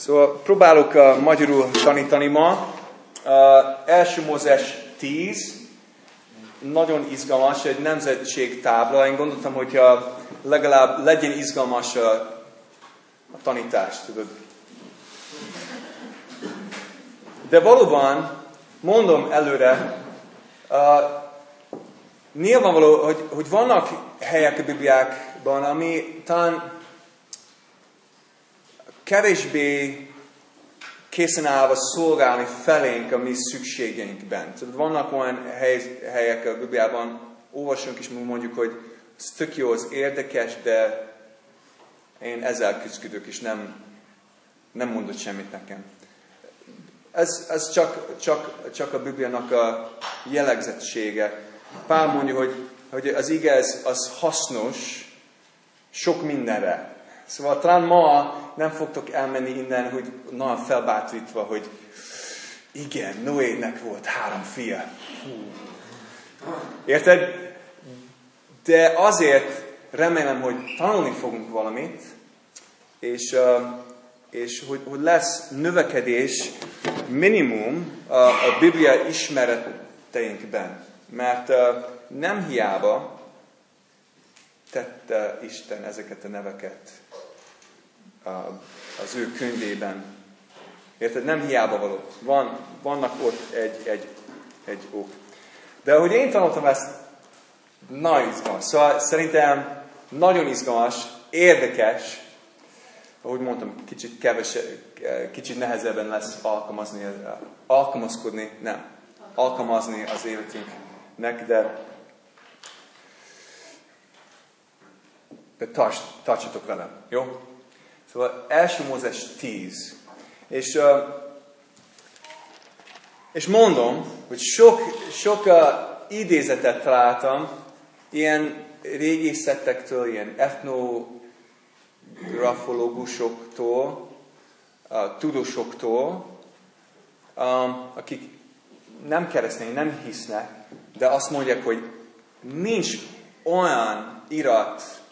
Szóval próbálok uh, magyarul tanítani ma. Uh, első Mózes 10, nagyon izgalmas, egy nemzetség tábla. Én gondoltam, hogy uh, legalább legyen izgalmas a, a tanítás, tudod. De valóban, mondom előre, uh, nyilvánvaló, hogy, hogy vannak helyek a Bibliákban, ami talán kevésbé készen állva szolgálni felénk a mi szükségeinkben. Tehát vannak olyan hely, helyek a Bibliában, olvasunk és mondjuk, hogy ez tök jó, az érdekes, de én ezzel küzdök, és nem, nem mondott semmit nekem. Ez, ez csak, csak, csak a Bibliának a jellegzetsége. Pál mondja, hogy, hogy az igaz az hasznos sok mindenre. Szóval talán ma nem fogtok elmenni innen, hogy nagyon felbátorítva, hogy igen, Noének volt három fia. Érted? De azért remélem, hogy tanulni fogunk valamit, és, és hogy, hogy lesz növekedés minimum a, a Biblia ismereteinkben. Mert nem hiába tette Isten ezeket a neveket az ő könyvében. Érted? Nem hiába való. Van, vannak ott egy, egy, egy ok. De ahogy én tanultam ezt, nagyon izgalmas. Szóval szerintem nagyon izgalmas, érdekes, ahogy mondtam, kicsit keves, kicsit nehezebben lesz alkalmazni, alkalmazkodni, nem, alkalmazni az életünknek, de de tarts, tartsatok velem, jó? Szóval első Mózes 10. És, és mondom, hogy sok, sok idézetet találtam, ilyen régészetektől, ilyen etnografológusoktól, tudósoktól, akik nem keresztény, nem hisznek, de azt mondják, hogy nincs olyan irat,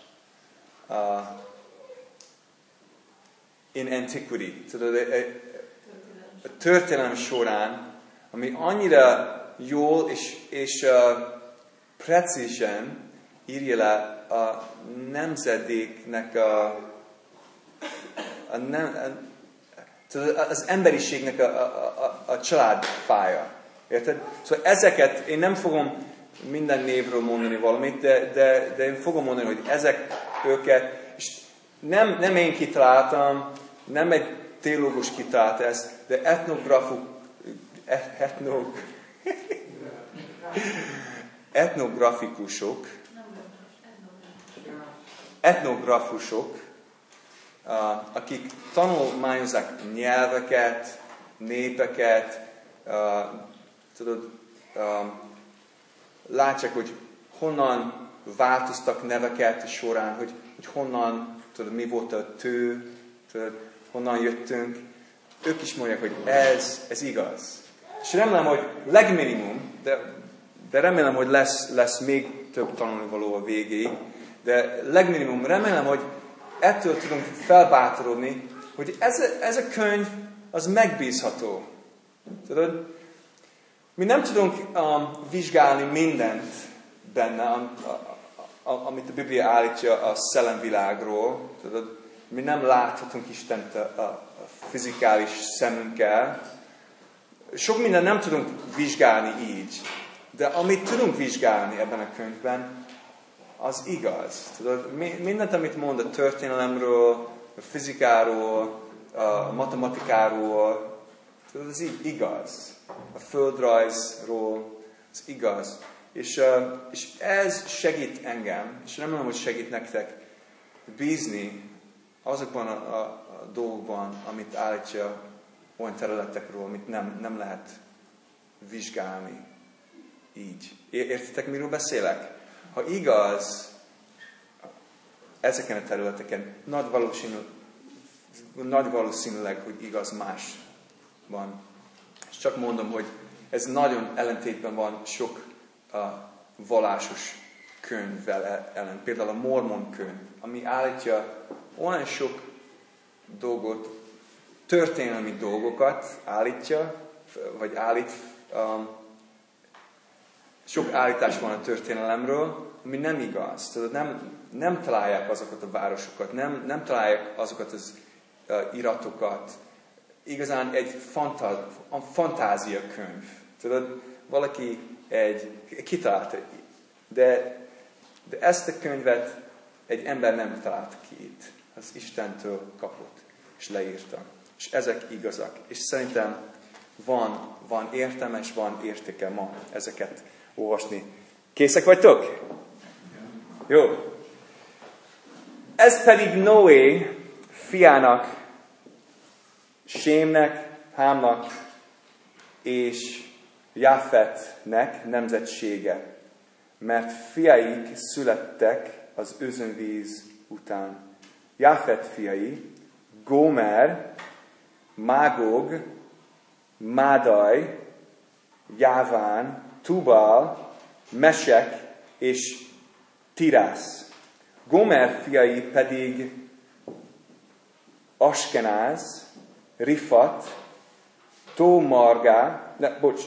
in antiquity, tudod, a történelem során, ami annyira jól és, és uh, precízen írja le a nemzedéknek a, a, nem, a az emberiségnek a, a, a, a családfája. Érted? Szóval ezeket én nem fogom minden névről mondani valamit, de, de, de én fogom mondani, hogy ezek őket, és nem, nem én kitaláltam, nem egy teológus kitalált ezt, de etnografuk, etnog, etnografikusok, etnografusok, akik tanulmányozzák nyelveket, népeket, tudod, látják, hogy honnan változtak neveket során, hogy, hogy honnan, tudod, mi volt a tő, tudod, honnan jöttünk, ők is mondják, hogy ez, ez igaz. És remélem, hogy legminimum, de, de remélem, hogy lesz, lesz még több tanulnivaló a végéig, de legminimum remélem, hogy ettől tudunk felbátorodni, hogy ez, ez a könyv az megbízható. Tudod? Mi nem tudunk um, vizsgálni mindent benne, a, a, a, amit a Biblia állítja a szellemvilágról. Tudod? Mi nem láthatunk Istent a, a fizikális szemünkkel. Sok minden nem tudunk vizsgálni így, de amit tudunk vizsgálni ebben a könyvben, az igaz. Tudod, mindent, amit mond a történelemről, a fizikáról, a matematikáról, tudod, ez így igaz. A földrajzról, ez igaz. És, és ez segít engem, és remélem, hogy segít nektek bízni azokban a, a, a dolgokban, amit állítja olyan területekről, amit nem, nem lehet vizsgálni így. Értitek, miről beszélek? Ha igaz, ezeken a területeken nagy, valószínű, nagy valószínűleg, hogy igaz más van. És csak mondom, hogy ez nagyon ellentétben van sok a vallásos könyvvel ellen. Például a mormon könyv, ami állítja olyan sok dolgot, történelmi dolgokat állítja, vagy állít, um, sok állítás van a történelemről, ami nem igaz. Tudod, nem, nem találják azokat a városokat, nem, nem találják azokat az uh, iratokat. Igazán egy fanta, fantázia könyv. Tudod, valaki egy, kitalálta, de, de ezt a könyvet egy ember nem talált ki itt. Az Istentől kapott, és leírta. És ezek igazak. És szerintem van, van értelme, és van értéke ma ezeket olvasni. Készek vagytok? Jó. Ez pedig Noé fiának, Sémnek, Hámnak és Jafetnek nemzetsége, mert fiaik születtek az özönvíz után. Jafet fiai, Gomer, Mágog, Mádaj, Jáván, Tubal, Mesek és Tirász. Gomer fiai pedig Askenáz, Rifat, Tómargá, ne, bocs,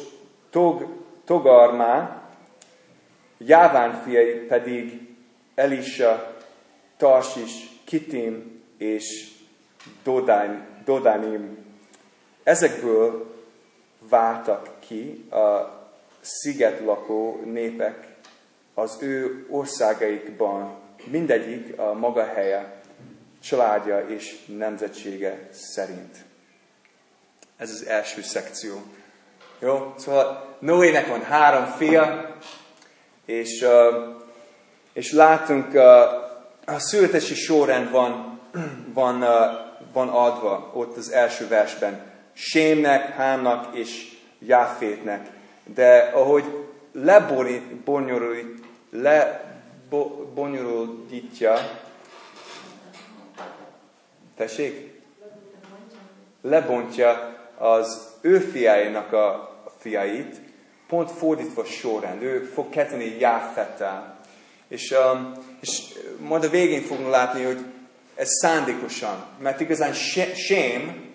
Tog, Togarmá, Jáván fiai pedig Elisa, Tarsis, Kitim és Dodánim. Ezekből váltak ki a szigetlakó népek az ő országaikban, mindegyik a maga helye, családja és nemzetsége szerint. Ez az első szekció. Jó? Szóval Noének van három fia, és, és látunk, a születési sorrend van, van, van adva ott az első versben. Sémnek, Hámnak és Jáfétnek. De ahogy lebonyolítja, tessék? Lebontja az ő fiáinak a fiait, pont fordítva sorrend. Ő fog kezdeni Jáfettel. És, um, és majd a végén fogunk látni, hogy ez szándékosan, mert igazán Sém,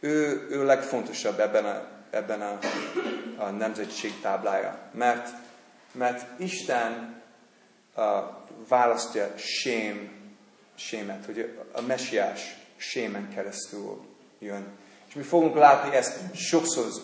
ő, ő legfontosabb ebben a, ebben a, a nemzetség táblája. Mert, mert Isten uh, választja Sém, Sémet, hogy a mesiás Sémen keresztül jön. És mi fogunk látni ezt sokszor az.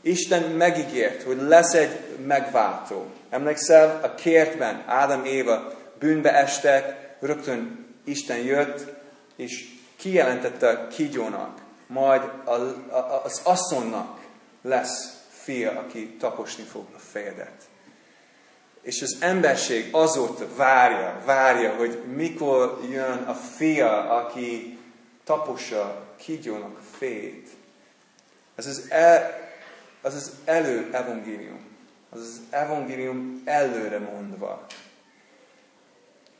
Isten megígért, hogy lesz egy megváltó. Emlékszel, a kértben Ádám Éva bűnbe estek, rögtön Isten jött, és kijelentette a kígyónak, majd a, a, az asszonynak lesz fia, aki taposni fog a fejedet. És az emberség azóta várja, várja, hogy mikor jön a fia, aki tapossa kígyónak a fejét. Ez az, el, az az elő evangélium. Az az evangélium előre mondva.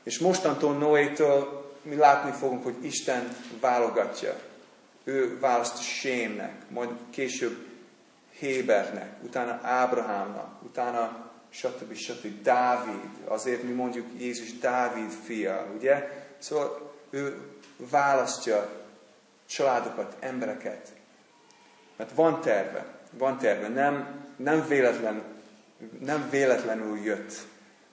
És mostantól Noétől mi látni fogunk, hogy Isten válogatja. Ő választ Sémnek, majd később Hébernek, utána Ábrahámnak, utána stb. stb. Dávid, azért mi mondjuk Jézus Dávid fia, ugye? Szóval ő választja családokat, embereket. Mert van terve, van terve, nem, nem, véletlen, nem véletlenül jött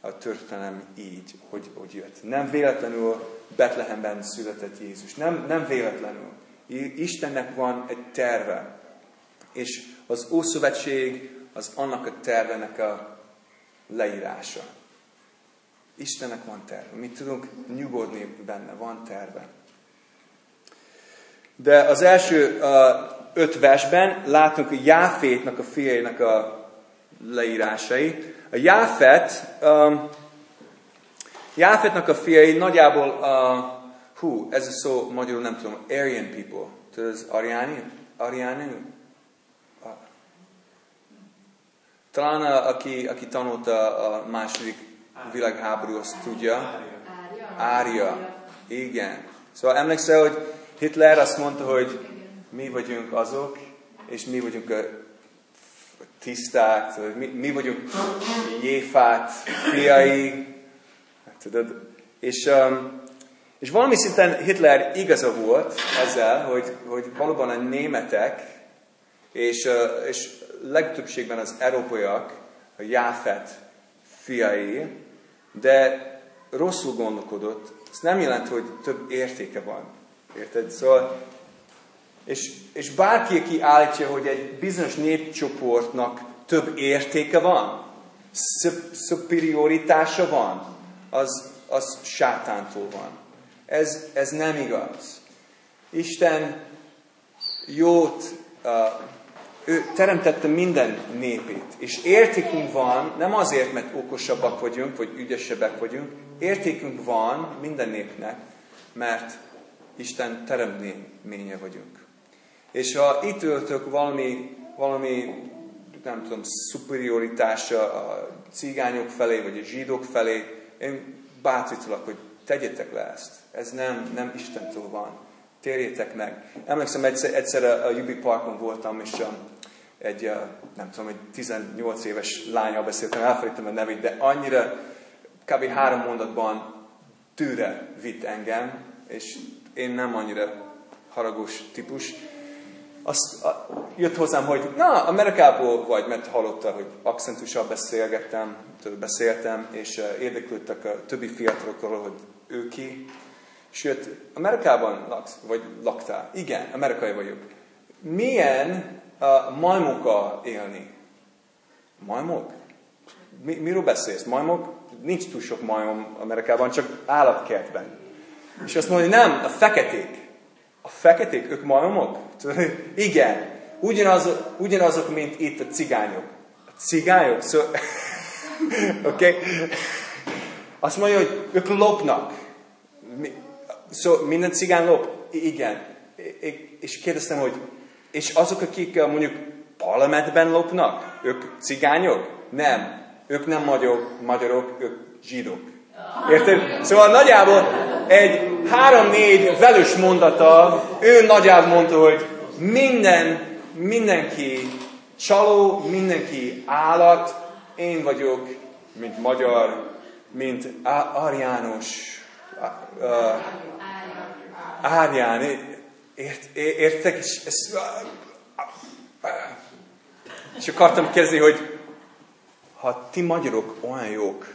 a történelem így, hogy, hogy jött. Nem véletlenül Betlehemben született Jézus. Nem, nem véletlenül. Istennek van egy terve. És az Ószövetség az annak a tervenek a leírása. Istennek van terve. Mi tudunk nyugodni benne, van terve. De az első uh, öt versben látunk Jáfétnak a fiainak a leírásai. A Jáfet, um, Jáfetnak a fiai nagyjából, uh, hú, ez a szó magyarul nem tudom, Aryan people. Tudod, az? Ariani? Uh, talán a, aki, aki tanulta a második világháború, azt tudja. Ária. Igen. Szóval emlékszel, hogy Hitler azt mondta, hogy mi vagyunk azok, és mi vagyunk a tiszták, mi, mi vagyunk Jéfát fiai, tudod, és, um, És valami szinten Hitler igaza volt ezzel, hogy, hogy valóban a németek és, és legtöbbségben az európaiak, a Jáfet fiai, de rosszul gondolkodott, ez nem jelent, hogy több értéke van. Érted? Szóval, és, és bárki, aki állítja, hogy egy bizonyos népcsoportnak több értéke van, superioritása van, az, az sátántól van. Ez, ez nem igaz. Isten jót, uh, ő teremtette minden népét, és értékünk van, nem azért, mert okosabbak vagyunk, vagy ügyesebbek vagyunk, értékünk van minden népnek, mert Isten teremtménye vagyunk. És ha itt öltök valami, valami nem tudom, superioritása a cigányok felé, vagy a zsidók felé, én bátorítalak, hogy tegyetek le ezt. Ez nem, nem Istentől van. Térjétek meg. Emlékszem, egyszer, egyszer a Jubi Parkon voltam, és um, egy, uh, nem tudom, egy 18 éves lánya beszéltem, elfelejtem a nevét, de annyira, kb. három mondatban tűre vitt engem, és én nem annyira haragos típus, azt a, jött hozzám, hogy na, Amerikából vagy, mert hallotta, hogy akcentussal beszélgettem, beszéltem, és uh, érdeklődtek a többi fiatalokról, hogy ő ki. És Amerikában laksz, vagy laktál? Igen, amerikai vagyok. Milyen uh, majmokkal élni? Majmok? Mi, miről beszélsz? Majmok? Nincs túl sok majom Amerikában, csak állatkertben. És azt mondja, nem, a feketék. A feketék, ők majomok? Igen. Ugyanaz, ugyanazok, mint itt a cigányok. A cigányok? So, Oké? okay. Azt mondja, hogy ők lopnak. So, minden cigány lop? Igen. És kérdeztem, hogy és azok, akik mondjuk parlamentben lopnak, ők cigányok? Nem. Ők nem magyarok, magyarok ők zsidók. Érted? Szóval nagyjából egy három-négy velős mondata, ő nagyjából mondta, hogy minden, mindenki csaló, mindenki állat, én vagyok, mint magyar, mint Ariánus, Árján, ért, értek, és, és, és akartam kezdeni, hogy ha ti magyarok olyan jók,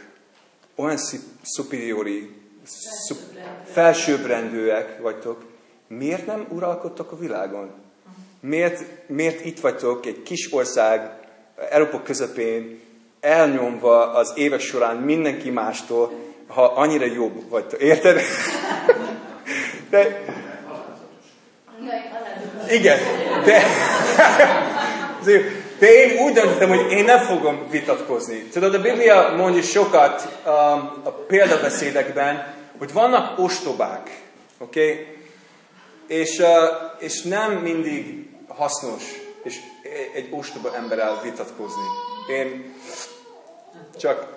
olyan superiori, szup, felsőbbrendűek vagytok, miért nem uralkodtok a világon? Miért, miért itt vagytok egy kis ország, Európa közepén, elnyomva az évek során mindenki mástól, ha annyira jobb vagytok. Érted? De, igen, de, de én úgy döntöttem, hogy én nem fogom vitatkozni. Tudod, a Biblia mondja sokat um, a példabeszédekben, hogy vannak ostobák, oké? Okay? És, uh, és nem mindig hasznos és egy ostoba emberrel vitatkozni. Én csak...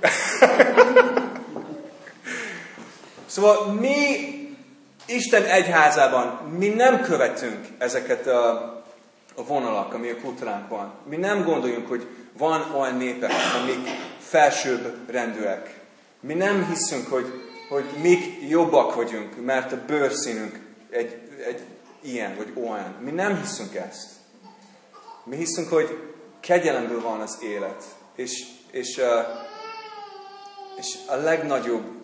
szóval mi Isten egyházában, mi nem követünk ezeket a, a vonalak, ami a kultúránkban. Mi nem gondoljunk, hogy van olyan népek, amik felsőbb rendűek. Mi nem hiszünk, hogy, hogy mik jobbak vagyunk, mert a bőrszínünk egy, egy ilyen vagy olyan. Mi nem hiszünk ezt. Mi hiszünk, hogy kegyelemből van az élet. És, és, és a legnagyobb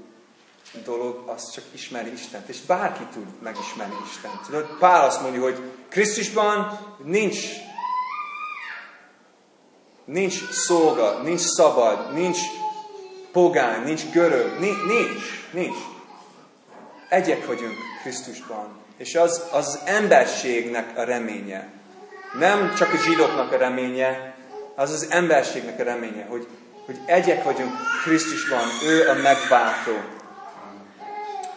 dolog, az csak ismeri Istent. És bárki tud megismerni Istent. Tudod, Pál azt mondja, hogy Krisztusban nincs nincs szolga, nincs szabad, nincs pogány, nincs görög, nincs, nincs. Egyek vagyunk Krisztusban. És az az emberségnek a reménye. Nem csak a zsidóknak a reménye, az az emberségnek a reménye, hogy, hogy egyek vagyunk Krisztusban, ő a megváltó.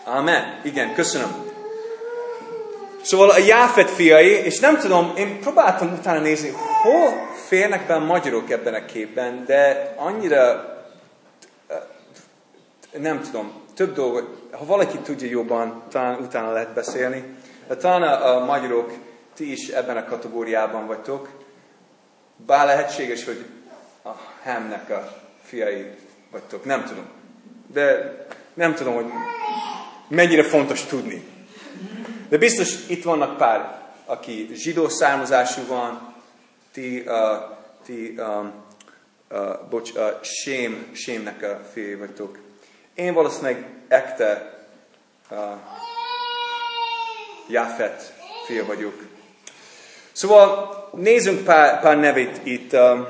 Amen. Igen, köszönöm. Szóval a Jáfet fiai, és nem tudom, én próbáltam utána nézni, hol férnek be a magyarok ebben a képben, de annyira nem tudom, több dolgot, ha valaki tudja jobban, talán utána lehet beszélni, talán a, a magyarok, ti is ebben a kategóriában vagytok, bár lehetséges, hogy a Hemnek a fiai vagytok, nem tudom. De nem tudom, hogy mennyire fontos tudni. De biztos itt vannak pár, aki zsidó származású van, ti, uh, ti um, uh, bocs, uh, sém, sémnek a fiai vagytok. Én valószínűleg ekte uh, Jafet fia vagyok. Szóval nézzünk pár, pár nevét itt. Um,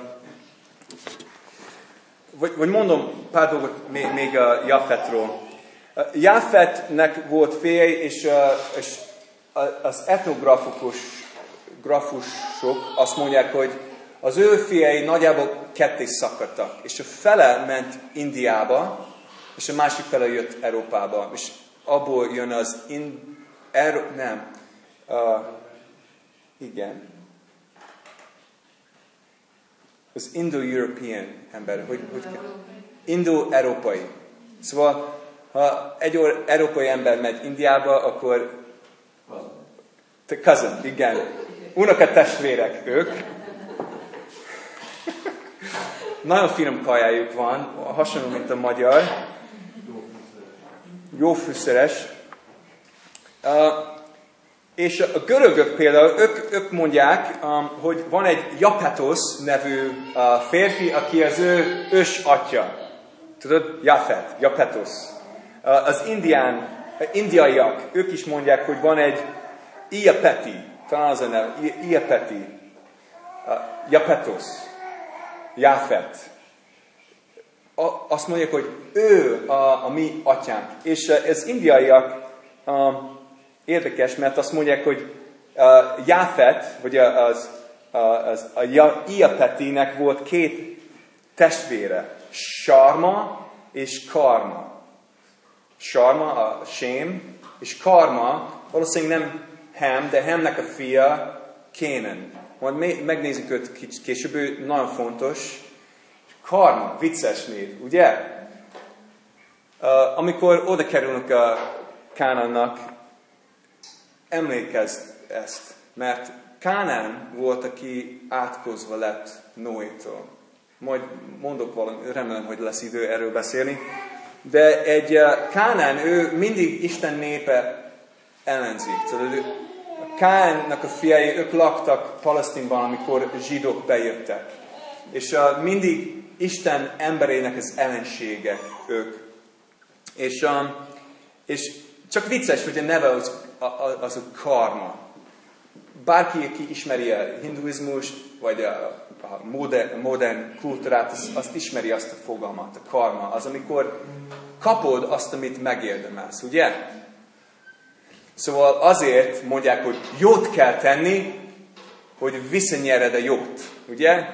vagy, vagy mondom pár dolgot még, még a Jafetról. Jafetnek volt fia, és, és az etnografikus grafusok azt mondják, hogy az ő fiai nagyjából ketté szakadtak, és a fele ment Indiába, és a másik fele jött Európába, és abból jön az in, er, nem, uh, igen, az Indo-European ember, hogy, hogy Indo-európai. Szóval, ha egy európai ember megy Indiába, akkor te cousin, igen. Unoka testvérek ők. Nagyon finom kajájuk van, hasonló, mint a magyar. Jó fűszeres. Uh, és a görögök például, ők, ők mondják, um, hogy van egy Japetos nevű uh, férfi, aki az ő ős atya. Tudod? Jafet, Japetos. Az indián, indiaiak, ők is mondják, hogy van egy Iapeti, talán az a neve, Iapeti, Japetos, Jafet. A, azt mondják, hogy ő a, a mi atyánk. És uh, ez indiaiak, um, Érdekes, mert azt mondják, hogy uh, Jáfet, vagy az, az, a Iapetinek volt két testvére, Sarma és Karma. Sarma, a Sém, és Karma valószínűleg nem Hem, de Hemnek a fia Kénen. Majd megnézzük őt később, ő nagyon fontos. Karma, vicces név, ugye? Uh, amikor oda kerülnek a Kánannak, emlékezd ezt, mert Kánán volt, aki átkozva lett Noétól. Majd mondok valami, remélem, hogy lesz idő erről beszélni. De egy eh, Kánán, ő mindig Isten népe ellenzik. Tudod, a Kánnak a fiai, ők laktak Palesztinban, amikor zsidók bejöttek. És uh, mindig Isten emberének az ellensége ők. És, um, és csak vicces, hogy a neve az az a karma. Bárki, aki ismeri a hinduizmus, vagy a, a modern, modern kultúrát, az, azt ismeri azt a fogalmat, a karma. Az, amikor kapod azt, amit megérdemelsz, ugye? Szóval azért mondják, hogy jót kell tenni, hogy visszanyered a jót, ugye?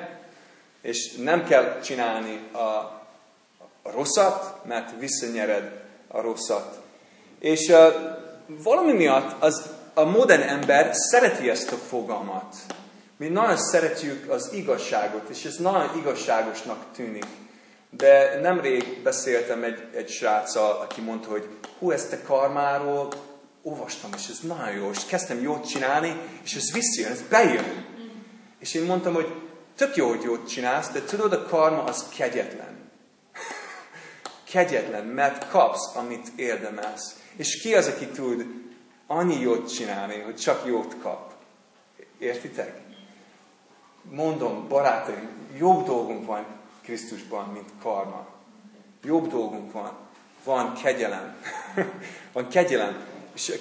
És nem kell csinálni a, a rosszat, mert visszanyered a rosszat. És uh, valami miatt az, a modern ember szereti ezt a fogalmat. Mi nagyon szeretjük az igazságot, és ez nagyon igazságosnak tűnik. De nemrég beszéltem egy, egy sráccal, aki mondta, hogy hú, ezt a karmáról olvastam, és ez nagyon jó, és kezdtem jót csinálni, és ez visszajön, ez bejön. És én mondtam, hogy tök jó, hogy jót csinálsz, de tudod, a karma az kegyetlen. kegyetlen, mert kapsz, amit érdemelsz. És ki az, aki tud annyi jót csinálni, hogy csak jót kap? Értitek? Mondom, barátaim, jobb dolgunk van Krisztusban, mint karma. Jobb dolgunk van. Van kegyelem. van kegyelem. És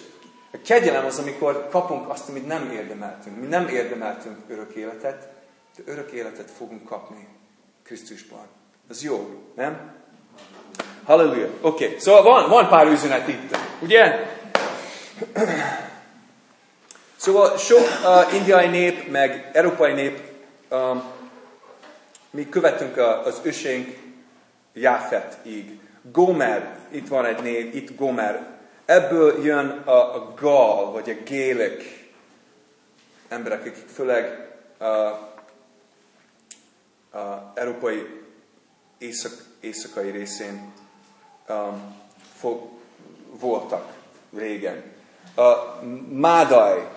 a kegyelem az, amikor kapunk azt, amit nem érdemeltünk. Mi nem érdemeltünk örök életet, de örök életet fogunk kapni Krisztusban. Az jó, nem? Halleluja. Oké, okay. szóval van, van pár üzenet itt, ugye? Szóval sok uh, indiai nép, meg európai nép, um, mi követünk a, az őseink Jáfet így. Gomer, itt van egy név, itt Gomer. Ebből jön a, a gal, vagy a gélek emberek, akik főleg a, a európai észak, éjszakai részén um, fog, voltak régen. A Mádaj,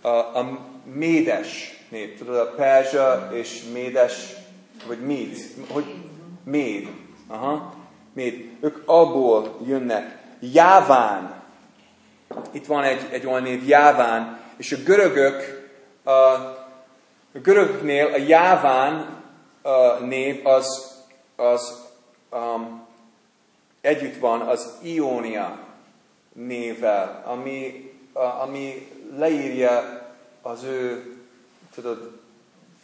a, a Médes nép, tudod, a Perzsa és Médes, vagy Méd, hogy? Méd, aha, Méd, ők abból jönnek. Jáván. Itt van egy, egy olyan név, Jáván, és a görögök, a, a görögnél a Jáván a név az, az um, együtt van az Iónia névvel, ami, ami leírja az ő, tudod,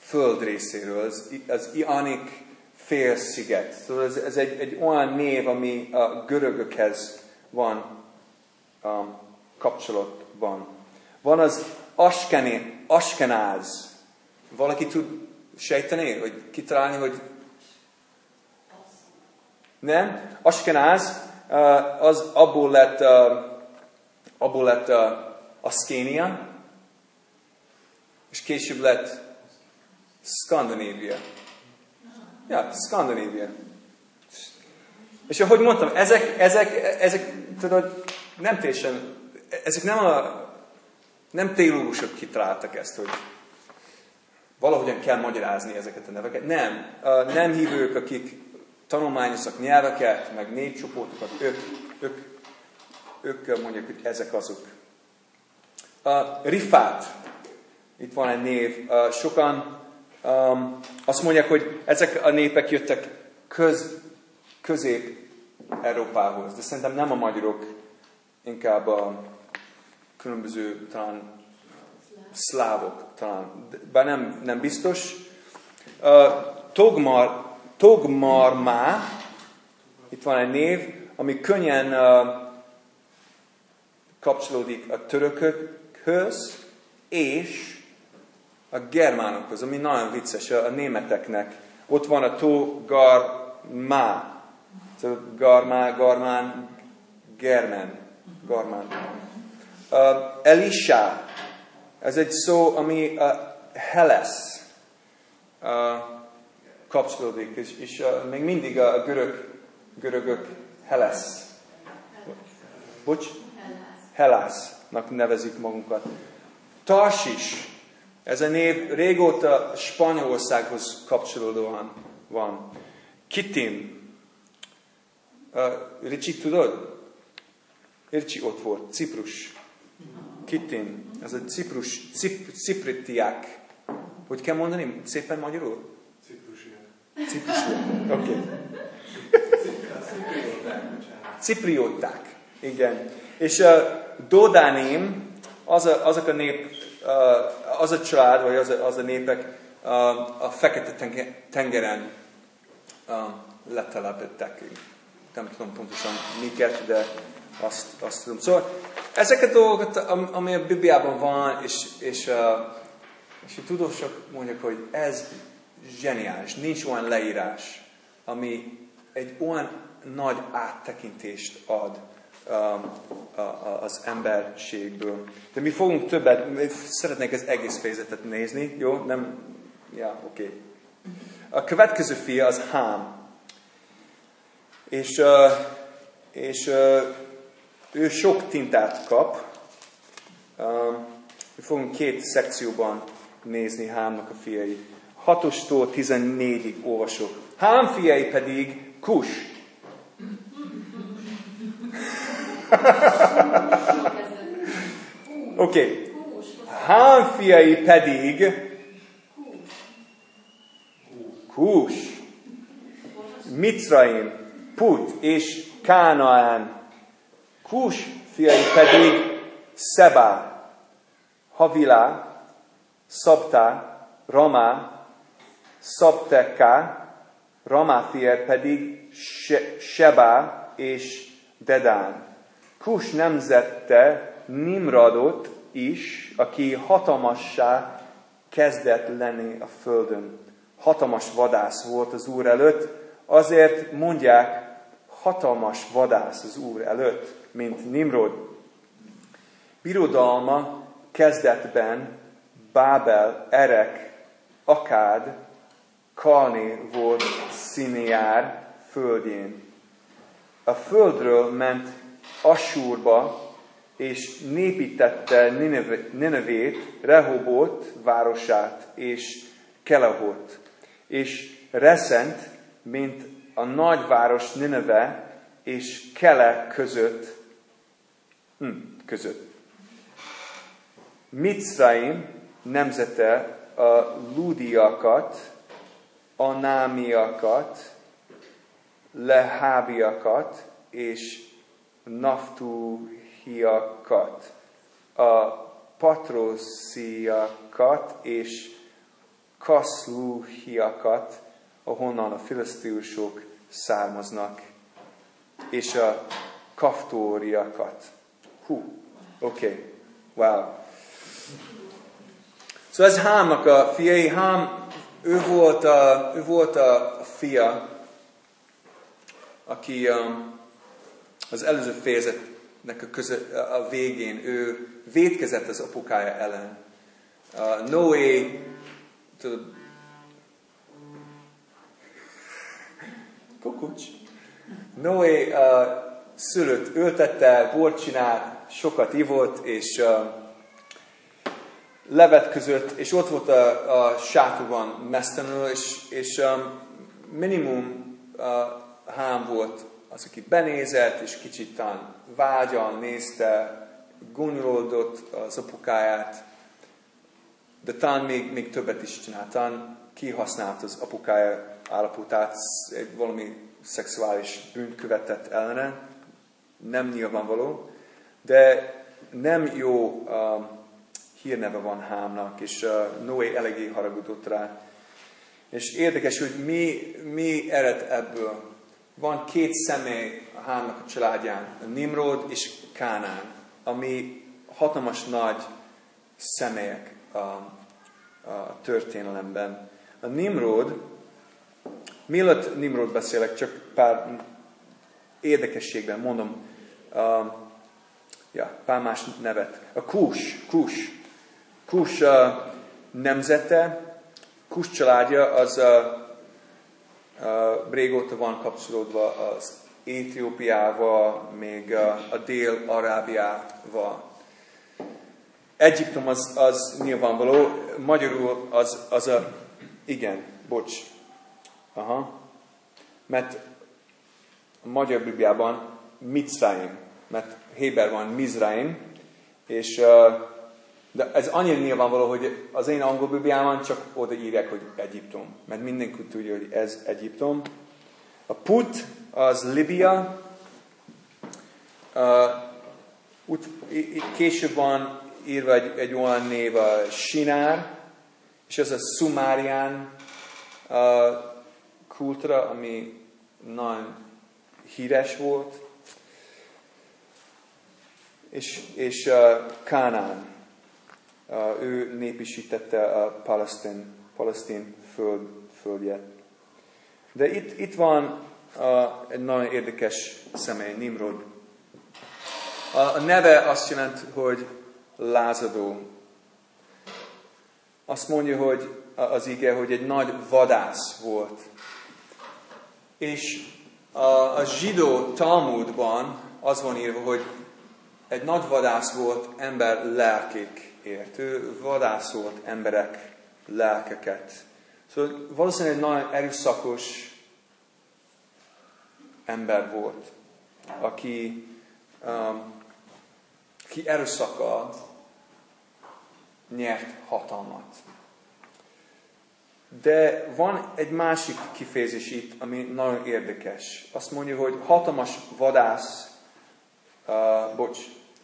földrészéről, az, az Ionik félsziget. Szóval ez, ez egy, egy olyan név, ami a görögökhez van um, kapcsolatban. Van az Askené, Askenáz. Valaki tud sejteni, vagy kitalálni, hogy nem? Askenáz, az abból lett, uh, abból lett uh, Aszkénia, és később lett Skandinávia. Ja, Skandinávia. És ahogy mondtam, ezek, ezek, ezek tudod, nem teljesen, ezek nem a, nem teológusok kitaláltak ezt, hogy valahogyan kell magyarázni ezeket a neveket. Nem. Nem hívők, akik tanulmányoznak nyelveket, meg népcsoportokat, ők, ők, ők mondják, hogy ezek azok. A Rifát, itt van egy név, sokan um, azt mondják, hogy ezek a népek jöttek köz, közép-Európához, de szerintem nem a magyarok, inkább a különböző talán szlávok, talán, bár nem, nem biztos. Uh, Togmar, Togmarmá, itt van egy név, ami könnyen kapcsolódik a törökökhöz, és a germánokhoz, ami nagyon vicces, a németeknek. Ott van a tó garmá. Szóval garmá, garmán, germen. Garmán. Uh, Elisha. Ez egy szó, ami uh, Heles uh, kapcsolódik, és, és uh, még mindig a görög, görögök Heles. Bocs? Helásznak nevezik magunkat. Tarsis. Ez a név régóta Spanyolországhoz kapcsolódóan van. Kitim. Uh, Ricsi, tudod? Ricsi ott volt. Ciprus. Kitim. Ez a Ciprus, Cip, cipritiák. Hogy kell mondani szépen magyarul? Ciprusiak. Ciprusiak. Oké. Okay. Ciprióták. Igen. És uh, Dodánim, az a, azok a nép az a család, vagy az a, az a népek a Fekete tengeren letelepedtek. Nem tudom pontosan miket, de azt, azt tudom. Szóval ezek a dolgok, ami a Bibliában van, és, és, és a tudósok mondják, hogy ez zseniális, nincs olyan leírás, ami egy olyan nagy áttekintést ad Um, az emberségből. De mi fogunk többet, szeretnék az egész fejezetet nézni, jó? Nem, ja, oké. Okay. A következő fia az Hám. És, és ő sok tintát kap. Um, mi fogunk két szekcióban nézni Hámnak a fiai. 6-tól 14-ig olvasok. Hám fiai pedig Kus, Oké. Okay. Hám fiai pedig Kús, Mitzraim, Put és Kánaán. Kús fiai pedig Szebá, Havilá, Szabtá, Ramá, Szabteká, Ramá fiai pedig Sebá és Dedán. Kus nemzette Nimradot is, aki hatalmassá kezdett lenni a földön. Hatalmas vadász volt az Úr előtt, azért mondják, hatalmas vadász az Úr előtt, mint Nimrod. Birodalma kezdetben Bábel, Erek, Akád, Kalné volt Színiár földjén. A földről ment Assúrba, és népítette Ninevét, Rehobot városát, és Kelehot, és Reszent, mint a nagyváros Nineve és Kele között hm, között. Mitzraim nemzete a Ludiakat, Anámiakat, Lehábiakat és Naftuhiakat, a Patrosziakat és Kaszluhiakat, ahonnan a filisztiusok származnak, és a kaftóriakat. Hú, oké, okay. wow. Szóval ez Hámnak a fiai. Hám, ő volt a, ő volt a fia, aki um, az előző fejezetnek a, köze, a végén ő védkezett az apukája ellen. Noé, tudod, kukucs. Noé uh, szülött öltette, bort csinált, sokat ivott, és uh, levet között, és ott volt a, a sátorban mesztelenül, és, és um, minimum uh, hám volt az, aki benézett, és kicsit talán vágyan nézte, gonyolódott az apukáját, de talán még, még többet is csinált, talán kihasznált az apukája állapotát, egy valami szexuális bűnt követett ellene, nem nyilvánvaló, de nem jó uh, hírneve van Hámnak, és Noé eléggé haragudott rá. És érdekes, hogy mi, mi ered ebből. Van két személy Hámnak a családján, a Nimrod és Kánán, ami hatalmas nagy személyek a, a történelemben. A Nimrod, mielőtt Nimrod beszélek, csak pár érdekességben mondom, uh, ja, pár más nevet. A Kus, Kus. Kus uh, nemzete, Kus családja az uh, uh, régóta van kapcsolódva az Etiópiával, még uh, a Dél-Arábiával. Egyiptom az, az nyilvánvaló, magyarul az, az a, igen, bocs, aha, mert a magyar Bibliában Mitzrayim, mert Héber van Mizraim, és uh, de ez annyira nyilvánvaló, hogy az én angol Bibliában csak oda írják, hogy Egyiptom. Mert mindenki tudja, hogy ez Egyiptom. A Put az Libia. Uh, később van írva egy, egy olyan név, a Sinár, és ez a Szumárián uh, kultúra, ami nagyon híres volt. És, és uh, Kánán, ő népisítette a palesztin, palesztin föld, földjet. De itt, itt van uh, egy nagyon érdekes személy, Nimrod. A, a neve azt jelenti, hogy lázadó. Azt mondja, hogy az ige, hogy egy nagy vadász volt. És a, a zsidó Talmudban az van írva, hogy egy nagy vadász volt ember lelkékért. Ő vadászolt emberek lelkeket. Szóval valószínűleg egy nagyon erőszakos ember volt, aki, um, aki erőszakkal nyert hatalmat. De van egy másik kifejezés itt, ami nagyon érdekes. Azt mondja, hogy hatalmas vadász, uh, bocs,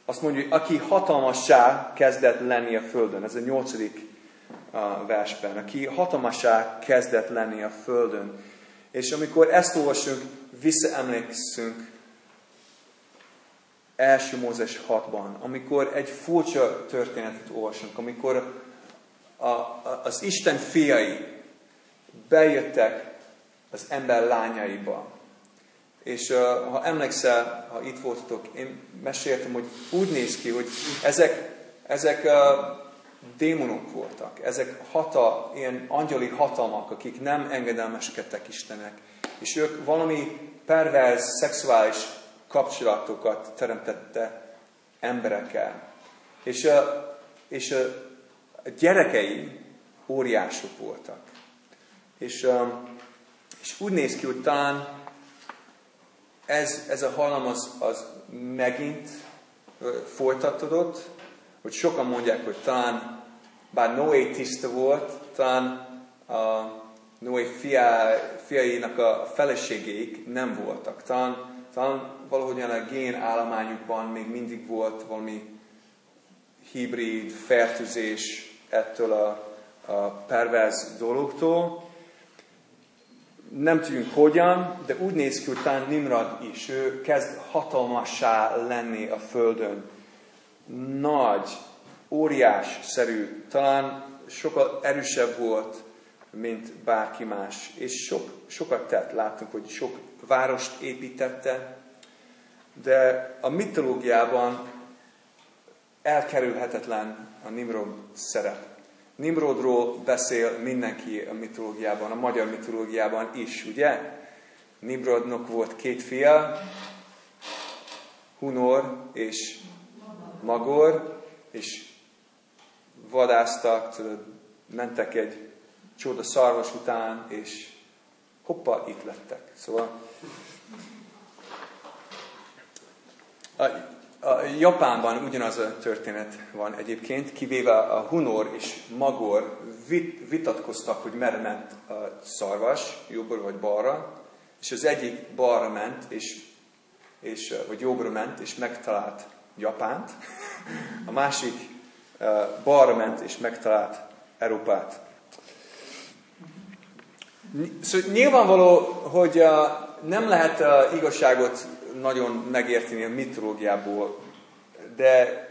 azt mondja, hogy aki hatalmassá kezdett lenni a földön. Ez a nyolcadik versben. Aki hatalmassá kezdett lenni a földön. És amikor ezt olvasunk, visszaemlékszünk első Mózes 6-ban, amikor egy furcsa történetet olvasunk, amikor a, a, az Isten fiai bejöttek az ember lányaiba. És uh, ha emlékszel, ha itt voltatok, én meséltem, hogy úgy néz ki, hogy ezek, ezek uh, démonok voltak. Ezek hata, ilyen angyali hatalmak, akik nem engedelmeskedtek Istennek. És ők valami perverz, szexuális kapcsolatokat teremtette emberekkel. És, uh, és uh, a gyerekei óriások voltak. És, um, és úgy néz ki, hogy talán ez, ez a halom az, az megint folytatódott, hogy sokan mondják, hogy talán bár Noé tiszta volt, talán a Noé fiá, fiainak a feleségeik nem voltak. Talán, talán valahogyan a gén állományukban még mindig volt valami hibrid fertőzés ettől a, a perverz dologtól. Nem tudjuk hogyan, de úgy néz ki, hogy talán Nimrod is, ő kezd hatalmassá lenni a Földön. Nagy, óriás-szerű, talán sokkal erősebb volt, mint bárki más. És sok, sokat tett, láttunk, hogy sok várost építette, de a mitológiában elkerülhetetlen a Nimrod szerep. Nimrodról beszél mindenki a mitológiában, a magyar mitológiában is, ugye? Nimrodnak volt két fia, Hunor és Magor, és vadásztak, tudod, mentek egy csoda szarvas után, és hoppa, itt lettek. Szóval a, Japánban ugyanaz a történet van egyébként, kivéve a Hunor és Magor vit, vitatkoztak, hogy merre ment a szarvas, jobbra vagy balra, és az egyik balra ment, és, és, vagy jobbra ment, és megtalált Japánt, a másik balra ment, és megtalált Európát. Szóval nyilvánvaló, hogy nem lehet igazságot nagyon megérteni a mitológiából, de,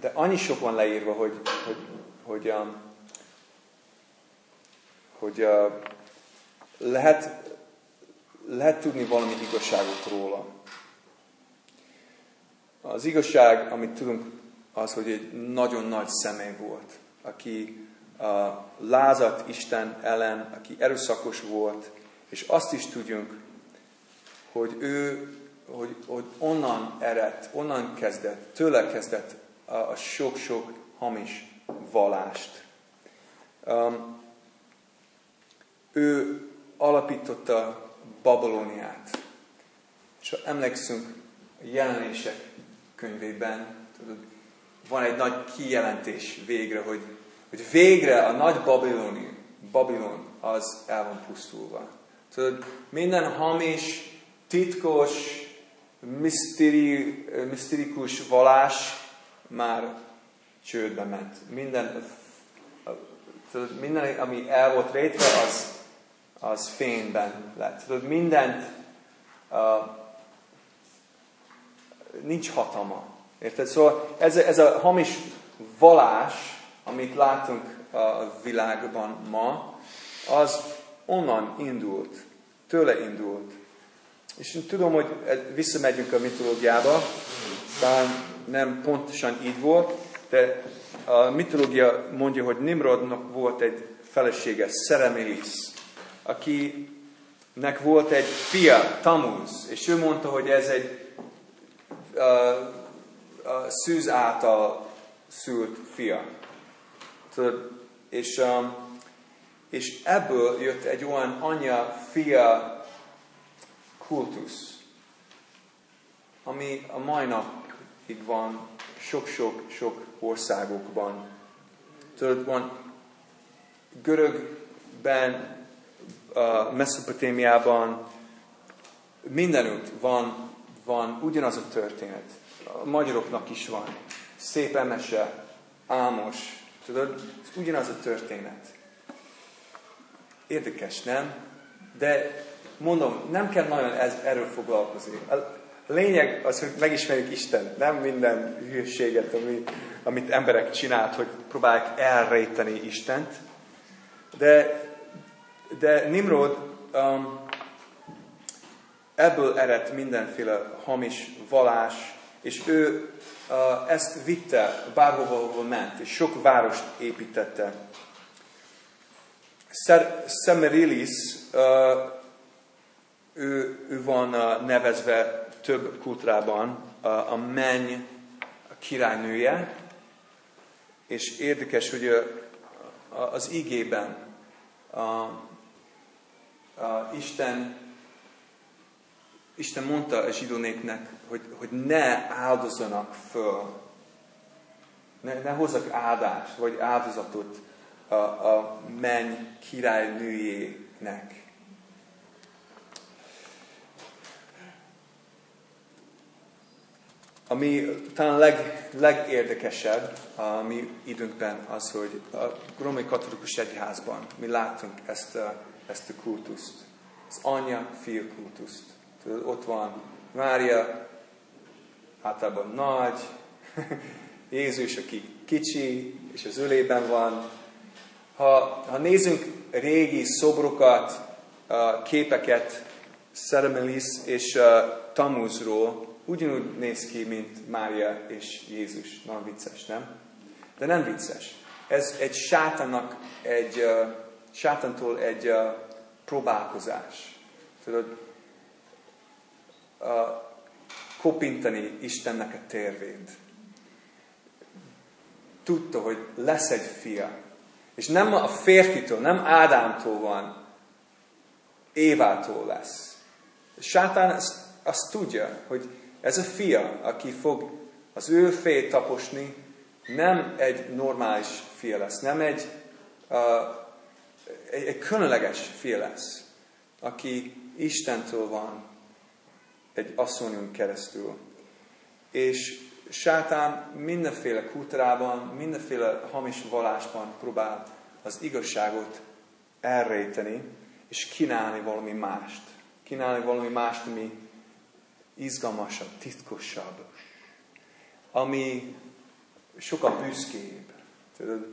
de annyi sok van leírva, hogy, hogy, hogy, um, hogy uh, lehet, lehet tudni valami igazságot róla. Az igazság, amit tudunk, az, hogy egy nagyon nagy személy volt, aki uh, lázat Isten ellen, aki erőszakos volt, és azt is tudjunk, hogy ő hogy, hogy onnan eredt, onnan kezdett, tőle kezdett a, sok-sok hamis valást. Um, ő alapította Babilóniát. És ha emlékszünk a jelenések könyvében, tudod, van egy nagy kijelentés végre, hogy, hogy végre a nagy Babiloni, Babilon az el van pusztulva. Tudod, minden hamis, titkos, miszteri, miszterikus valás már csődbe ment. Minden, tudod, minden, ami el volt rétve, az, az fényben lett. Tudod, mindent uh, nincs hatalma. Érted? Szóval ez, ez a hamis valás, amit látunk a világban ma, az onnan indult, tőle indult. És tudom, hogy visszamegyünk a mitológiába, talán nem pontosan így volt, de a mitológia mondja, hogy Nimrodnak volt egy felesége, Szeremélis, akinek volt egy fia, Tamuz, és ő mondta, hogy ez egy uh, uh, szűz által szült fia. Tudod, és, és ebből jött egy olyan anya-fia kultusz, ami a mai napig van sok-sok-sok országokban. Tudod, van görögben, uh, Mesopotémiában, mindenütt van, van ugyanaz a történet. A magyaroknak is van. Szép emese, álmos. Tudod, ugyanaz a történet. Érdekes, nem? De mondom, nem kell nagyon ez, erről foglalkozni. A lényeg az, hogy megismerjük Isten, nem minden hűséget, ami, amit emberek csinált, hogy próbálják elrejteni Istent. De, de Nimrod um, ebből eredt mindenféle hamis valás, és ő uh, ezt vitte bárhova, hova ment, és sok várost építette. Semerilis uh, ő, ő van nevezve több kultrában a, a menny királynője, és érdekes, hogy az igében a, a Isten Isten mondta a zsidó hogy, hogy ne áldozzanak föl, ne, ne hozzak áldást, vagy áldozatot a, a menny királynőjének. Ami talán leg, legérdekesebb a mi időnkben az, hogy a római katolikus egyházban mi látunk ezt a, ezt a kultuszt. Az anya-fiú kultuszt. Tudod, ott van Mária, általában nagy, Jézus, aki kicsi, és az ölében van. Ha, ha nézzünk régi szobrokat, képeket Szeremelis és Tamuzról, ugyanúgy néz ki, mint Mária és Jézus. Nagyon vicces, nem? De nem vicces. Ez egy sátának, egy, uh, sátántól egy uh, próbálkozás. Tudod, uh, kopintani Istennek a tervét. Tudta, hogy lesz egy fia. És nem a férfitől, nem Ádámtól van, Évától lesz. Sátán azt, azt tudja, hogy ez a fia, aki fog az ő fejét taposni, nem egy normális fia lesz, nem egy, uh, egy, egy különleges fia lesz, aki Istentől van egy asszonyon keresztül. És sátán mindenféle kultúrában, mindenféle hamis vallásban próbál az igazságot elrejteni, és kínálni valami mást. Kínálni valami mást, ami izgalmasabb, titkosabb, ami sokkal büszkébb. Tudod?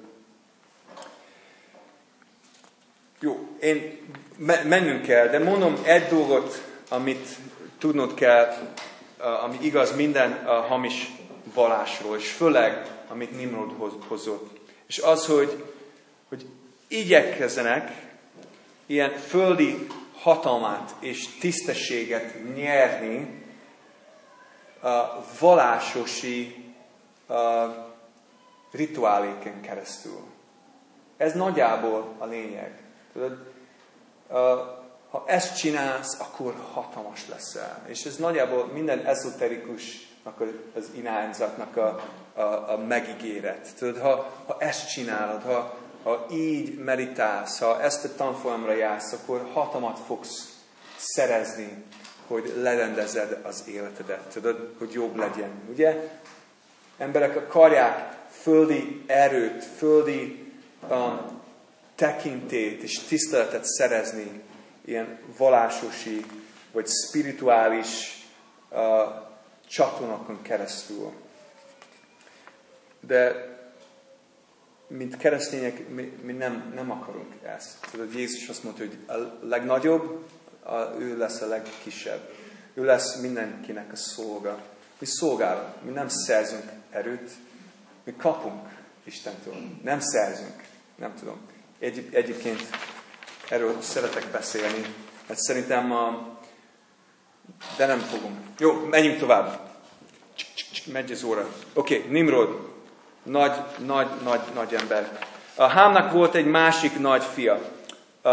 Jó, én mennünk kell, de mondom egy dolgot, amit tudnod kell, ami igaz minden a hamis valásról, és főleg, amit Nimrod hozott. És az, hogy, hogy igyekezzenek ilyen földi hatalmát és tisztességet nyerni a valásosi rituáléken keresztül. Ez nagyjából a lényeg. Tudod, ha ezt csinálsz, akkor hatalmas leszel. És ez nagyjából minden ezoterikusnak az irányzatnak a, a, a megígéret. Tudod, ha, ha ezt csinálod, ha, ha így meditálsz, ha ezt a tanfolyamra jársz, akkor hatalmat fogsz szerezni hogy lerendezed az életedet, tudod, hogy jobb legyen, ugye? Emberek akarják földi erőt, földi um, tekintét és tiszteletet szerezni ilyen valásosi vagy spirituális uh, csatornakon keresztül. De mint keresztények mi, mi nem, nem akarunk ezt. Tudod, Jézus azt mondta, hogy a legnagyobb a, ő lesz a legkisebb. Ő lesz mindenkinek a szolga. Mi szolgálunk, mi nem szerzünk erőt, mi kapunk Istentől. Nem szerzünk. Nem tudom. Egy, egyébként erről szeretek beszélni, mert szerintem a... De nem fogom. Jó, menjünk tovább. Megy az óra. Oké, okay, Nimrod. Nagy, nagy, nagy, nagy ember. A Hámnak volt egy másik nagy fia, a.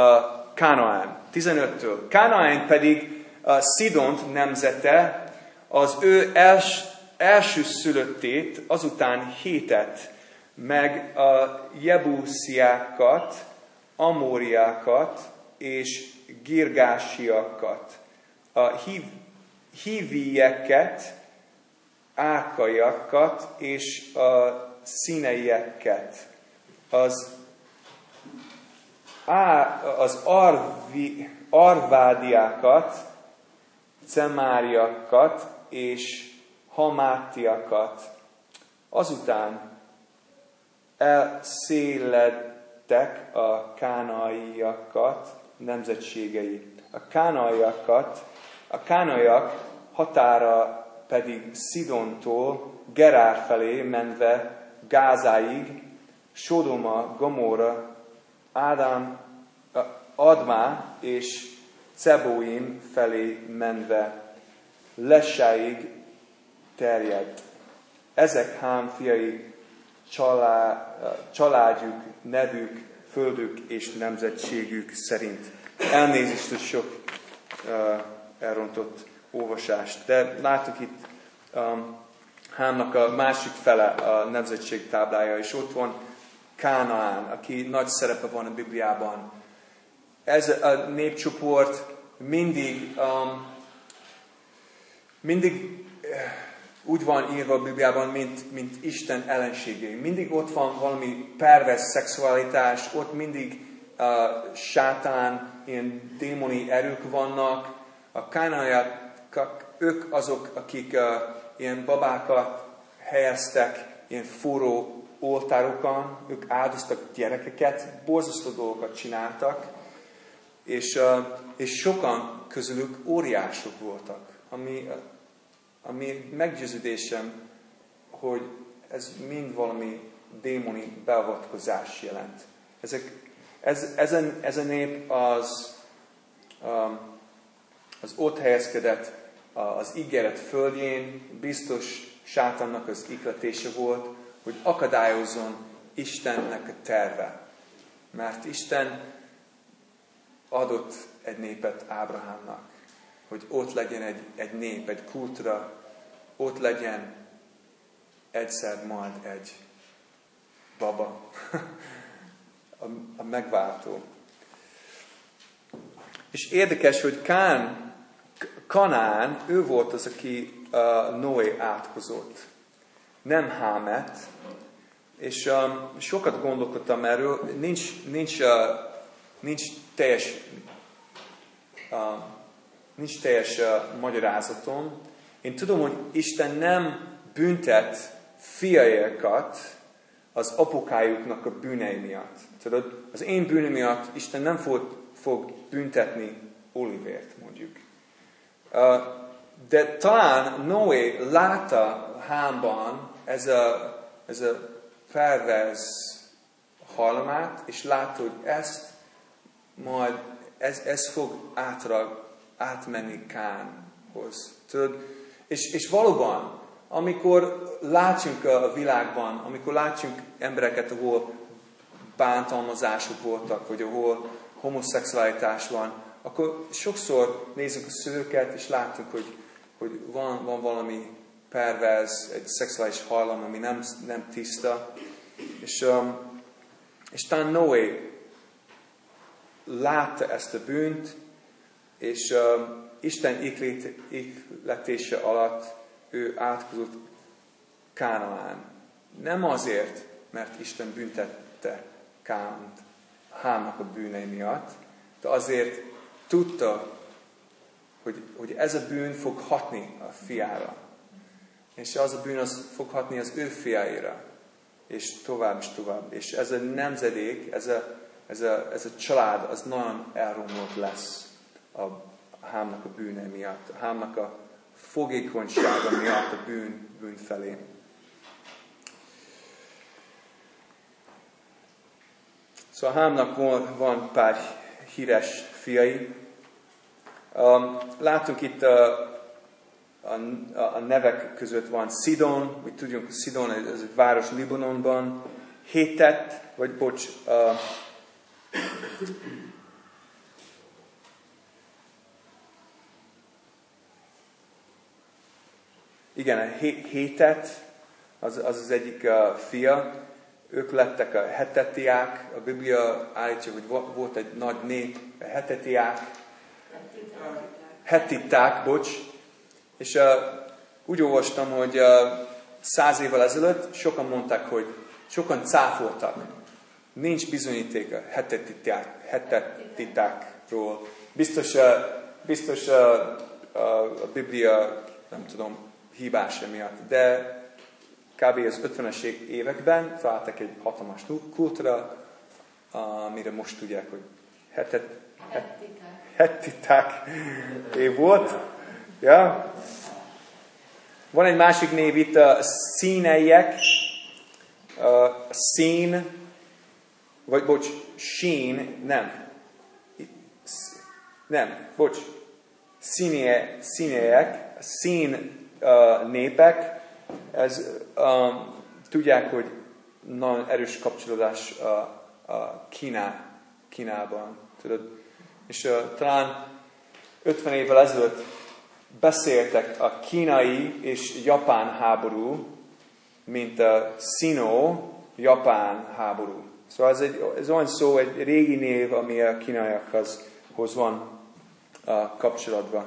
15-től. Kánaán pedig a Szidont nemzete az ő els, első szülöttét, azután hétet, meg a Jebusziákat, Amóriákat és Girgásiakat, a hív, hívieket, ákaiakat és a színeieket, az á, az arvi, arvádiákat, cemáriakat és hamátiakat. Azután elszéledtek a kánaiakat nemzetségei. A kánaiakat, a kánaiak határa pedig Szidontól Gerár felé menve Gázáig, Sodoma, Gomorra Ádám, Admá és Cebóim felé menve Lesáig terjedt. Ezek hám fiai csalá, családjuk, nevük, földük és nemzetségük szerint. Elnézést, hogy sok uh, elrontott olvasást. De látok itt um, Hámnak a másik fele a nemzetség táblája, és ott van Kánaán, aki nagy szerepe van a Bibliában. Ez a népcsoport mindig, um, mindig eh, úgy van írva a Bibliában, mint, mint Isten ellenségei. Mindig ott van valami pervers szexualitás, ott mindig uh, sátán, ilyen démoni erők vannak. A kánájak, ők azok, akik uh, ilyen babákat helyeztek ilyen forró oltárokon, ők áldoztak gyerekeket, borzasztó dolgokat csináltak, és, és sokan közülük óriások voltak, ami, ami meggyőződésem, hogy ez mind valami démoni beavatkozás jelent. Ezek, ez, ez, a, ez a nép az, az ott helyezkedett az ígéret földjén, biztos sátannak az ikletése volt, hogy akadályozzon Istennek a terve. Mert Isten adott egy népet Ábrahámnak, hogy ott legyen egy, egy nép, egy kultúra, ott legyen egyszer majd egy baba, a, a megváltó. És érdekes, hogy Kán, Kanán, ő volt az, aki uh, Noé átkozott. Nem Hámet. És um, sokat gondolkodtam erről, nincs, nincs, uh, nincs teljes, uh, nincs teljes uh, magyarázatom. Én tudom, hogy Isten nem büntet fiaiakat, az apukájuknak a bűnei miatt. Tudod, az én bűnöm miatt Isten nem fog, fog büntetni Olivért, mondjuk. De talán Noé látta Hámban ez a, ez a pervers halmát, és látta, hogy ezt majd, ez, ez fog átra, átmenni Kánhoz. Tudod? És, és valóban, amikor látsunk a világban, amikor látsunk embereket, ahol bántalmazások voltak, vagy ahol homoszexualitás van, akkor sokszor nézzük a szőket, és látjuk, hogy, hogy van, van valami pervers, egy szexuális hajlam, ami nem, nem tiszta. És, um, és talán Noé látta ezt a bűnt, és um, Isten ikletése alatt ő átkozott Kánaán. Nem azért, mert Isten büntette Kánt, Hámnak a bűnei miatt, de azért tudta, hogy, hogy ez a bűn fog hatni a fiára. És az a bűn az fog hatni az ő fiáira. És tovább és tovább. És ez a nemzedék, ez a, ez a, ez a család, az nagyon elromlott lesz a hámnak a bűne miatt. A hámnak a fogékonysága miatt a bűn, bűn felé. Szóval Hámnak van pár híres fiai. Um, látunk itt a, a, a nevek között van Sidon, hogy tudjunk, Sidon ez egy város Libanonban, Hétet, vagy bocs, uh, igen, a Hétet, az az, az egyik uh, fia, ők lettek a hetetiák, a Biblia állítja, hogy volt egy nagy nép, a hetetiák, hetiták, bocs, és uh, úgy olvastam, hogy uh, száz évvel ezelőtt sokan mondták, hogy sokan cáfoltak. Nincs bizonyíték a hetetiták, hetetitákról. Biztos, uh, biztos uh, uh, a Biblia, nem tudom, hibása miatt, de kb. az 50-es években találtak egy hatalmas kultúra, amire most tudják, hogy hetet, hettiták év volt. Ja. Van egy másik név itt, a színeiek, a szín, vagy bocs, sín, nem. Nem, bocs, színie, színeiek, szín uh, népek, ez, um, tudják, hogy nagyon erős kapcsolódás a, a Kíná, Kínában. Tudod? És uh, talán 50 évvel ezelőtt beszéltek a kínai és japán háború, mint a szino-japán háború. Szóval ez, egy, ez olyan szó, egy régi név, ami a kínaiakhoz van a kapcsolatban.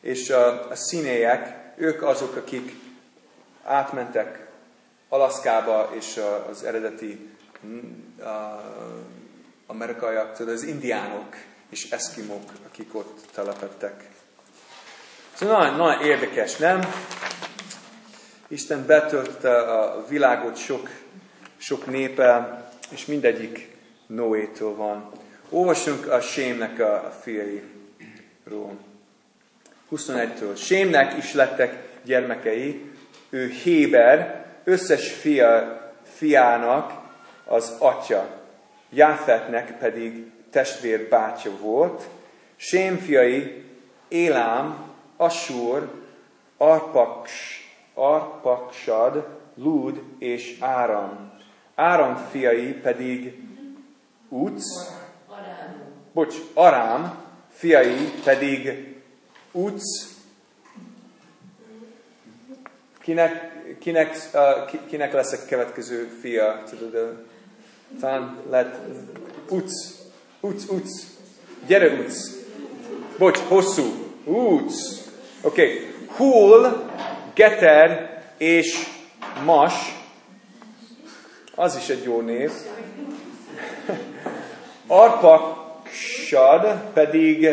És a, a színélyek, ők azok, akik átmentek Alaszkába, és az eredeti amerikaiak, tudod, az indiánok és eszkimók, akik ott telepettek. Szóval nagyon, nagyon érdekes, nem? Isten betöltötte a világot sok, sok népe, és mindegyik Noétől van. Olvasunk a Sémnek a fiairól. 21-től. Sémnek is lettek gyermekei, ő Héber, összes fia, fiának az atya. Jáfetnek pedig testvér bátyja volt. Sém fiai Élám, Assur, Arpaks, Arpaksad, Lud és Áram. Áram fiai pedig Uc, bocs, Arám fiai pedig Uc, kinek, kinek, uh, kinek lesz a következő fia, tudod, talán lett Uc, Uc, Uc, gyere Uc, bocs, hosszú, Uc, oké, okay. Hul, Geter és Mas, az is egy jó név. Arpaksad pedig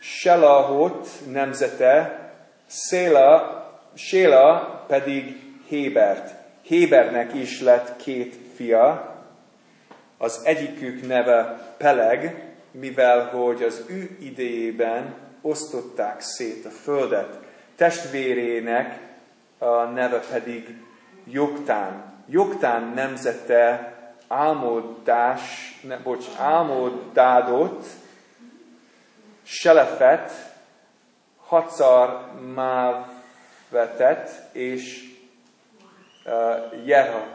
Selahot nemzete, Széla, Séla pedig Hébert. Hébernek is lett két fia, az egyikük neve Peleg, mivel hogy az ő idejében osztották szét a földet. Testvérének a neve pedig Joktán. Joktán nemzete álmodás, ne, bocs, álmodádott, Selefet, Hacar Mávetet és uh, Jera,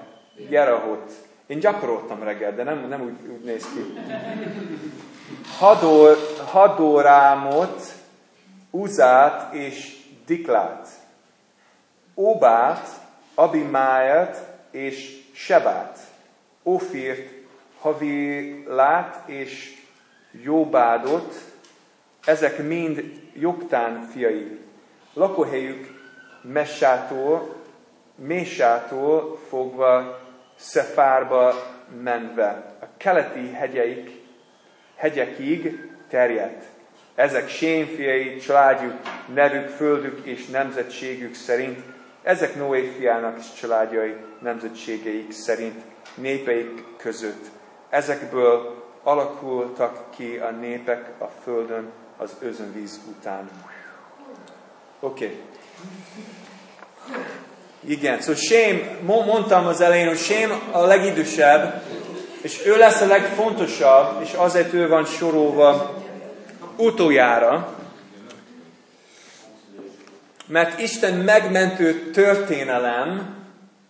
Jerahot. Én gyakoroltam reggel, de nem, nem úgy, úgy néz ki. Hador, Hadorámot, Uzát és Diklát. Óbát, Abimájat és Sebát, Ofirt, Havilát és Jóbádot, ezek mind Joktán fiai. Lakóhelyük Messától, Mésától fogva Szefárba menve. A keleti hegyeik, hegyekig terjedt. Ezek Sém fiai, családjuk, nevük, földük és nemzetségük szerint ezek Noé fiának és családjai nemzetségeik szerint népeik között. Ezekből alakultak ki a népek a földön az özönvíz után. Oké. Okay. Igen, szóval Sém, mondtam az elején, hogy Sém a legidősebb, és ő lesz a legfontosabb, és azért ő van sorolva utoljára, mert Isten megmentő történelem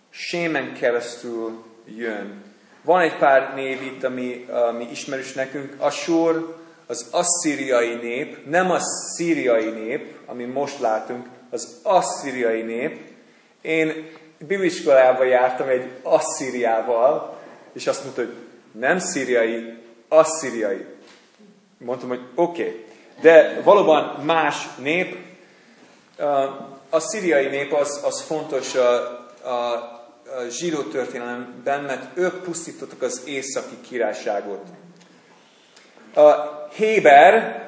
Sémen keresztül jön. Van egy pár név itt, ami, ami ismerős nekünk. Assur, az asszíriai nép, nem a szíriai nép, ami most látunk, az asszíriai nép. Én bibliskolába jártam egy asszíriával, és azt mondta, hogy nem szíriai, asszíriai. Mondtam, hogy oké. Okay. De valóban más nép, a szíriai nép az, az fontos a, a, a zsidó történelemben, mert ők pusztítottak az északi királyságot. A Héber,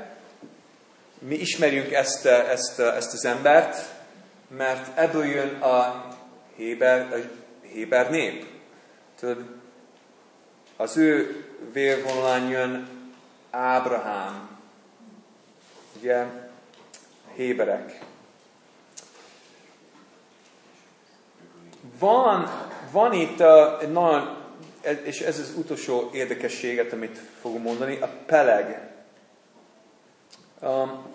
mi ismerjük ezt, ezt, ezt az embert, mert ebből jön a Héber, a Héber nép. Tudod, az ő vérvonalán jön Ábrahám, ugye, Héberek. Van, van itt uh, egy nagyon, és ez az utolsó érdekességet, amit fogom mondani, a peleg. Um,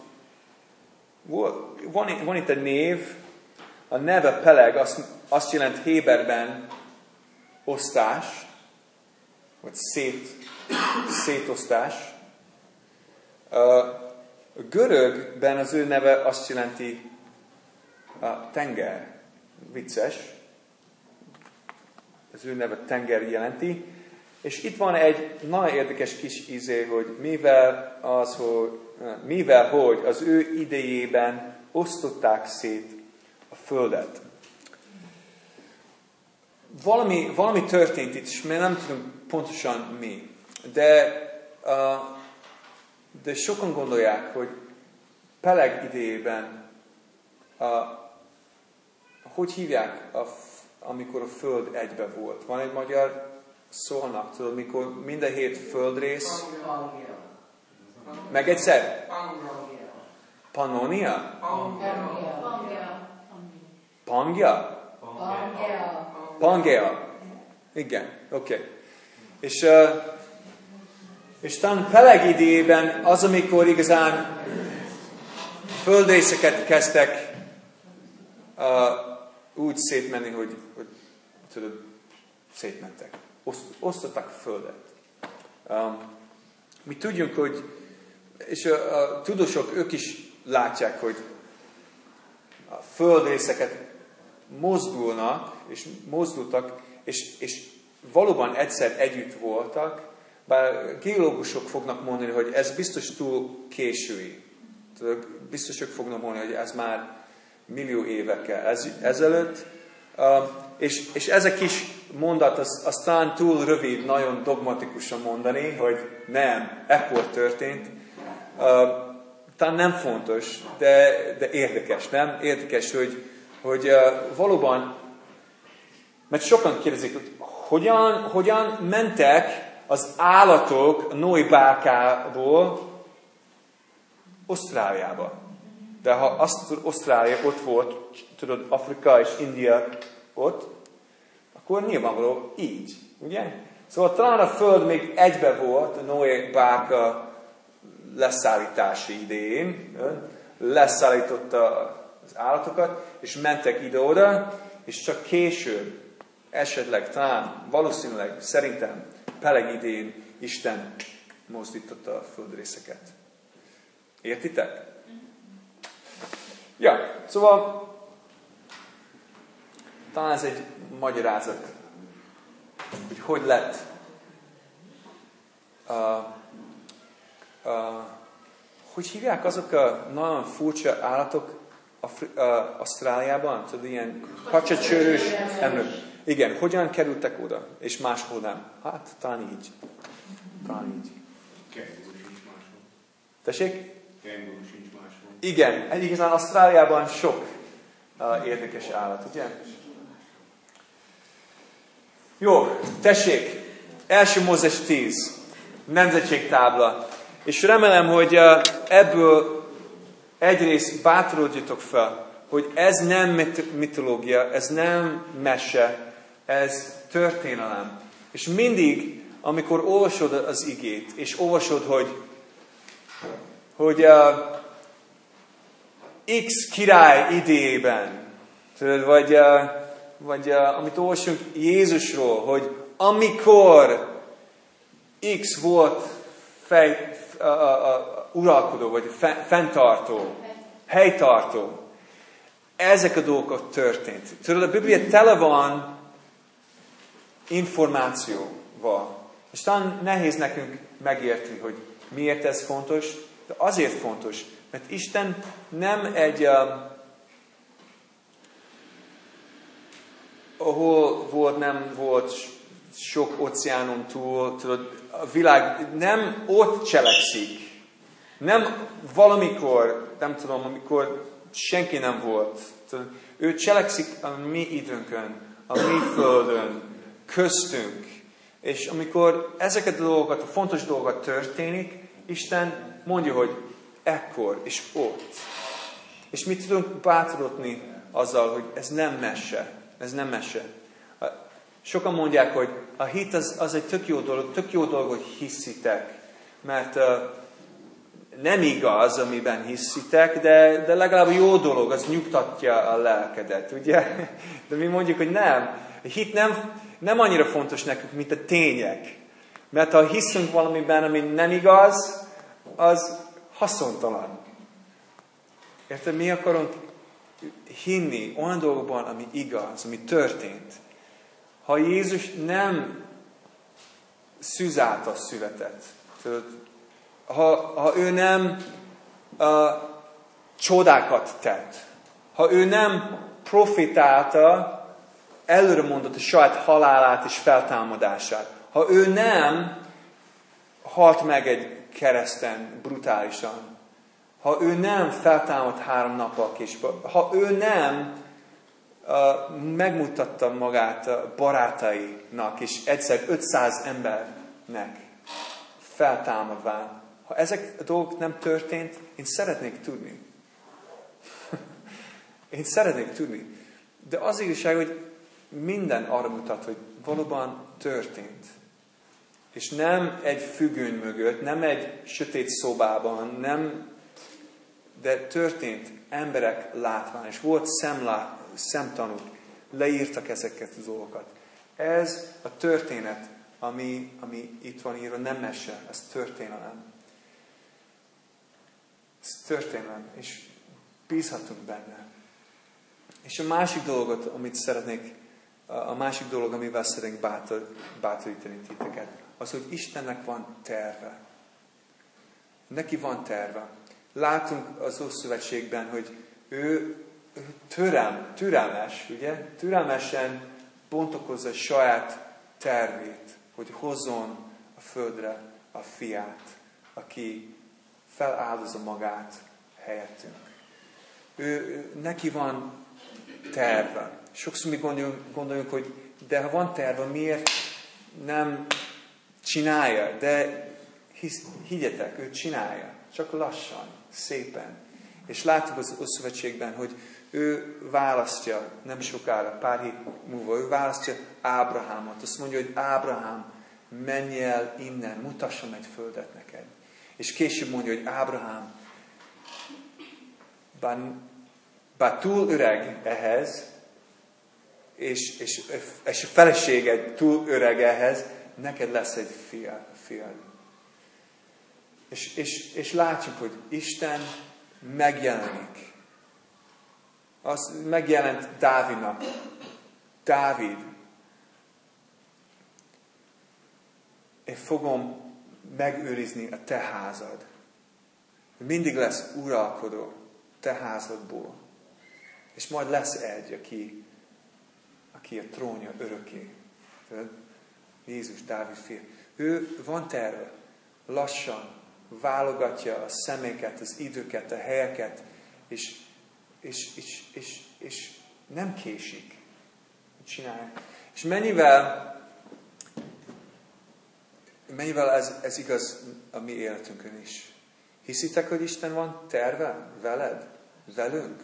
van, van itt egy név, a neve peleg azt, azt jelent Héberben osztás, vagy szét, szétosztás. Görögben az ő neve azt jelenti a tenger. Vicces. Az ő neve tenger jelenti. És itt van egy nagyon érdekes kis izé, hogy mivel, az, hogy, mivel hogy az ő idejében osztották szét a földet. Valami, valami történt itt, és még nem tudom pontosan mi. De, de sokan gondolják, hogy Peleg idejében, uh, hogy hívják, a, amikor a föld egybe volt? Van egy magyar szólnak, tudod, mikor minden hét földrész... Meg egyszer? Pannonia? Pangea? Pangea. Igen, oké. Okay. És, uh, és talán Peleg idejében az, amikor igazán földrészeket kezdtek uh, úgy szétmenni, hogy, hogy tudod, szétmentek. Oszt, osztottak földet. Um, mi tudjuk, hogy, és a, a tudósok ők is látják, hogy a földrészeket mozdulnak, és mozdultak, és, és valóban egyszer együtt voltak, bár geológusok fognak mondani, hogy ez biztos túl késői. Biztos ők fognak mondani, hogy ez már millió évekkel ez, ezelőtt. Uh, és, és ez a kis mondat, az, az talán túl rövid, nagyon dogmatikusan mondani, hogy nem, ekkor történt. Uh, talán nem fontos, de, de érdekes, nem? Érdekes, hogy, hogy uh, valóban, mert sokan kérdezik, hogy hogyan, hogyan mentek az állatok Noé bárkából Ausztráliába. De ha azt Ausztrália ott volt, tudod, Afrika és India ott, akkor nyilvánvaló így, ugye? Szóval talán a Föld még egybe volt a Noé bárka leszállítási idején, leszállította az állatokat, és mentek ide-oda, és csak később, esetleg, talán, valószínűleg, szerintem, Peleg idén Isten mozdította a földrészeket. Értitek? Ja, szóval talán ez egy magyarázat, hogy hogy lett uh, uh, hogy hívják azok a nagyon furcsa állatok Afri- uh, Ausztráliában? Tudod, ilyen kacsacsőrös emlők. Igen, hogyan kerültek oda, és máshol nem? Hát, talán így. Talán így. Tessék? Igen, igazán Ausztráliában sok uh, érdekes állat, ugye? Jó, tessék, első Mózes 10, nemzetségtábla. És remélem, hogy ebből egyrészt bátorodjatok fel, hogy ez nem mitológia, ez nem mese, ez történelem. És mindig, amikor olvasod az igét, és olvasod, hogy, hogy uh, X király idejében, vagy uh, vagy uh, amit olvasunk Jézusról, hogy amikor X volt fej, uh, uh, uralkodó, vagy fe, fenntartó, helytartó, ezek a dolgok történt. Tudod, a Biblia tele van információval. És talán nehéz nekünk megérteni, hogy miért ez fontos, de azért fontos, mert Isten nem egy uh, ahol volt, nem volt sok óceánon túl, tudod, a világ nem ott cselekszik. Nem valamikor, nem tudom, amikor senki nem volt. Ő cselekszik a mi időnkön, a mi földön, köztünk. És amikor ezeket a dolgokat, a fontos dolgokat történik, Isten mondja, hogy ekkor és ott. És mit tudunk bátorodni azzal, hogy ez nem mese, ez nem mese. Sokan mondják, hogy a hit az, az egy tök jó dolog, tök jó dolog, hogy hiszitek. Mert uh, nem igaz, amiben hiszitek, de, de legalább jó dolog, az nyugtatja a lelkedet, ugye? De mi mondjuk, hogy nem. A hit nem, nem annyira fontos nekünk, mint a tények. Mert ha hiszünk valamiben, ami nem igaz, az haszontalan. Érted? Mi akarunk hinni olyan dolgokban, ami igaz, ami történt. Ha Jézus nem szűzáltal született, tudod, ha, ha ő nem uh, csodákat tett, ha ő nem profitálta, előre mondott a saját halálát és feltámadását, ha ő nem halt meg egy kereszten brutálisan, ha ő nem feltámadt három nappal később, ha ő nem uh, megmutatta magát a barátainak, és egyszer 500 embernek feltámadván, ha ezek a dolgok nem történt, én szeretnék tudni. én szeretnék tudni. De az igazság, hogy minden arra mutat, hogy valóban történt. És nem egy függöny mögött, nem egy sötét szobában, nem, de történt emberek látván, és volt szemlá, szemtanúk, leírtak ezeket az dolgokat. Ez a történet, ami, ami itt van írva, nem mese, ez történelem. Ez történelem, és bízhatunk benne. És a másik dolgot, amit szeretnék, a másik dolog, amivel szeretnék bátor, bátorítani titeket, az, hogy Istennek van terve. Neki van terve. Látunk az Ószövetségben, hogy ő, türelm, türelmes, ugye? Türelmesen bontokozza saját tervét, hogy hozzon a földre a fiát, aki feláldozza magát helyettünk. Ő, neki van terve. Sokszor mi gondoljunk, gondoljunk, hogy de ha van terve, miért nem csinálja? De hisz, higgyetek, ő csinálja. Csak lassan, szépen. És látjuk az Ószövetségben, hogy ő választja, nem sokára, pár hét múlva, ő választja Ábrahámot. Azt mondja, hogy Ábrahám, menj el innen, mutassam egy földet. És később mondja, hogy Ábrahám, bár, bár túl öreg ehhez, és, és, és a feleséged túl öreg ehhez, neked lesz egy fiad. És, és, és látjuk, hogy Isten megjelenik. Az megjelent Dávidnak. Dávid. Én fogom megőrizni a te házad. Mindig lesz uralkodó te házadból. És majd lesz egy, aki, aki a trónja örökké. Jézus, Dávid fia. Ő van terve. Lassan válogatja a szeméket, az időket, a helyeket, és, és, és, és, és nem késik. Csinálja. És mennyivel, mennyivel ez, ez igaz a mi életünkön is. Hiszitek, hogy Isten van terve veled, velünk?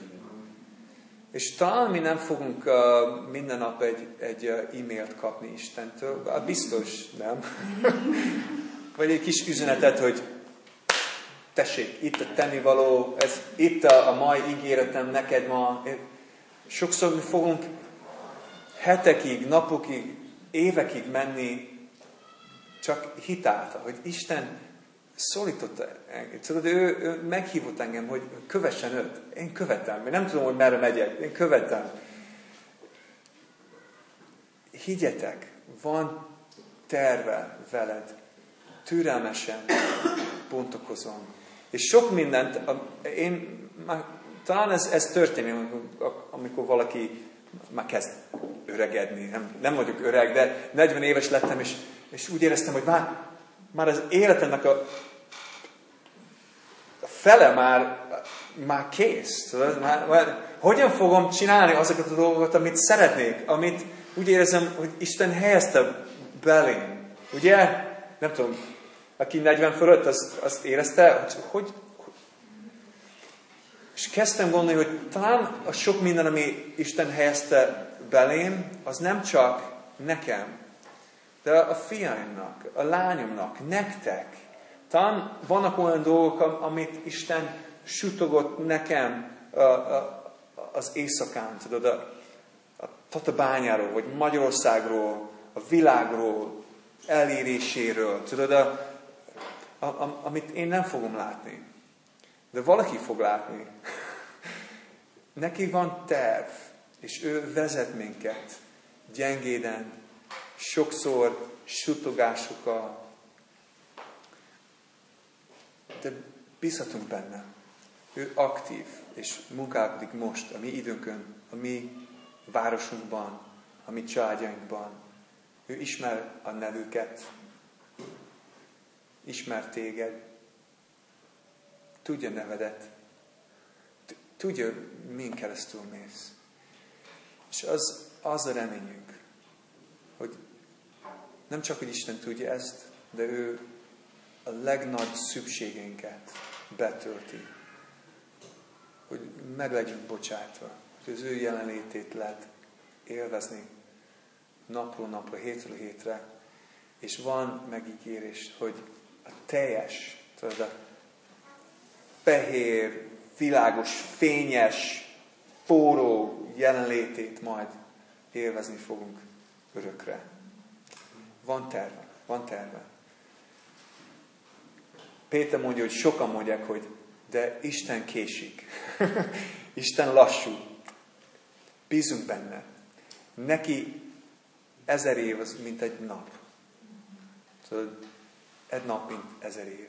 És talán mi nem fogunk uh, minden nap egy, egy uh, e-mailt kapni Istentől, uh, biztos nem. Vagy egy kis üzenetet, hogy tessék, itt a tennivaló, ez itt a, a mai ígéretem neked ma. Sokszor mi fogunk hetekig, napokig, évekig menni csak hitálta, hogy Isten szólította engem. Tudod, ő, ő meghívott engem, hogy kövessen őt. Én követem. Én nem tudom, hogy merre megyek. Én követem. Higgyetek, van terve veled. Türelmesen bontokozom. És sok mindent, én már, talán ez, ez történik, amikor, amikor valaki már kezd öregedni. Nem, nem vagyok öreg, de 40 éves lettem, és, és úgy éreztem, hogy már, már az életemnek a, a fele már, már kész. Tudod? Már, már, hogyan fogom csinálni azokat a dolgokat, amit szeretnék, amit úgy érezem, hogy Isten helyezte belém. Ugye? Nem tudom, aki 40 fölött, azt, azt érezte, hogy, hogy és kezdtem gondolni, hogy talán a sok minden, ami Isten helyezte belém, az nem csak nekem, de a fiaimnak, a lányomnak, nektek. Talán vannak olyan dolgok, amit Isten sütogott nekem a, a, az éjszakán, tudod, a, a Tatabányáról, vagy Magyarországról, a világról, eléréséről, tudod, a, a, a, amit én nem fogom látni. De valaki fog látni. Neki van terv, és ő vezet minket gyengéden, sokszor sutogásokkal. De bízhatunk benne. Ő aktív, és munkálkodik most, a mi időnkön, a mi városunkban, a mi családjainkban. Ő ismer a nevüket, ismer téged, tudja nevedet, tudja, min keresztül mész. És az, az a reményünk, nem csak, hogy Isten tudja ezt, de ő a legnagy szükségeinket betölti. Hogy meg legyünk bocsátva, hogy az ő jelenlétét lehet élvezni napról napra, hétről hétre. És van megígérés, hogy a teljes, tudod, a fehér, világos, fényes, forró jelenlétét majd élvezni fogunk örökre. Van terve, van terve. Péter mondja, hogy sokan mondják, hogy de Isten késik. Isten lassú. Bízunk benne. Neki ezer év az, mint egy nap. Tudod, egy nap, mint ezer év.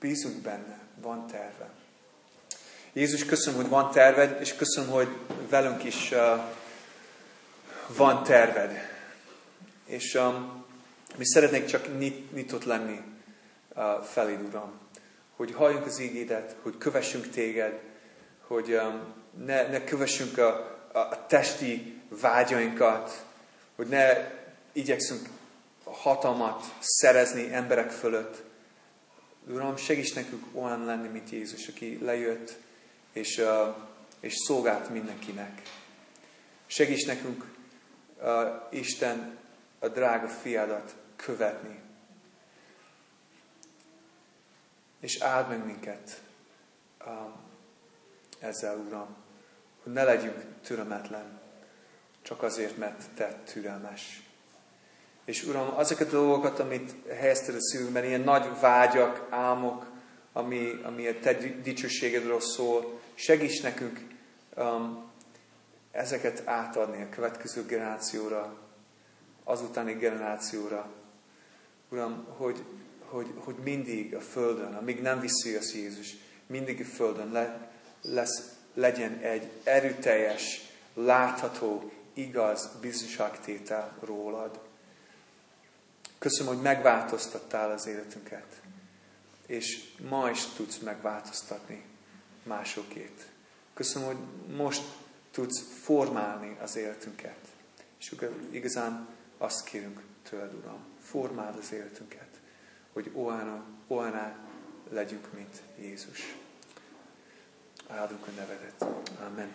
Bízunk benne, van terve. Jézus, köszönöm, hogy van terved, és köszönöm, hogy velünk is uh, van terved. És um, mi szeretnék csak nyit, nyitott lenni uh, feléd, Uram. Hogy halljunk az ígédet, hogy kövessünk téged, hogy um, ne, ne kövessünk a, a, testi vágyainkat, hogy ne igyekszünk hatalmat szerezni emberek fölött. Uram, segíts nekünk olyan lenni, mint Jézus, aki lejött, és, uh, és szolgált mindenkinek. Segíts nekünk, uh, Isten, a drága fiadat követni. És áld meg minket um, ezzel, Uram, hogy ne legyünk türelmetlen, csak azért, mert Te türelmes. És Uram, azokat a dolgokat, amit helyezted a szívünkben, ilyen nagy vágyak, álmok, ami, ami a Te dicsőségedről szól, segíts nekünk um, ezeket átadni a következő generációra, azutáni generációra. Uram, hogy, hogy, hogy mindig a Földön, amíg nem visszajössz Jézus, mindig a Földön le, lesz, legyen egy erőteljes, látható, igaz bizonyságtétel rólad. Köszönöm, hogy megváltoztattál az életünket, és ma is tudsz megváltoztatni másokét. Köszönöm, hogy most tudsz formálni az életünket. És igazán azt kérünk tőled, Uram, formáld az életünket, hogy olyan legyünk, mint Jézus. Áldunk a nevedet. Amen.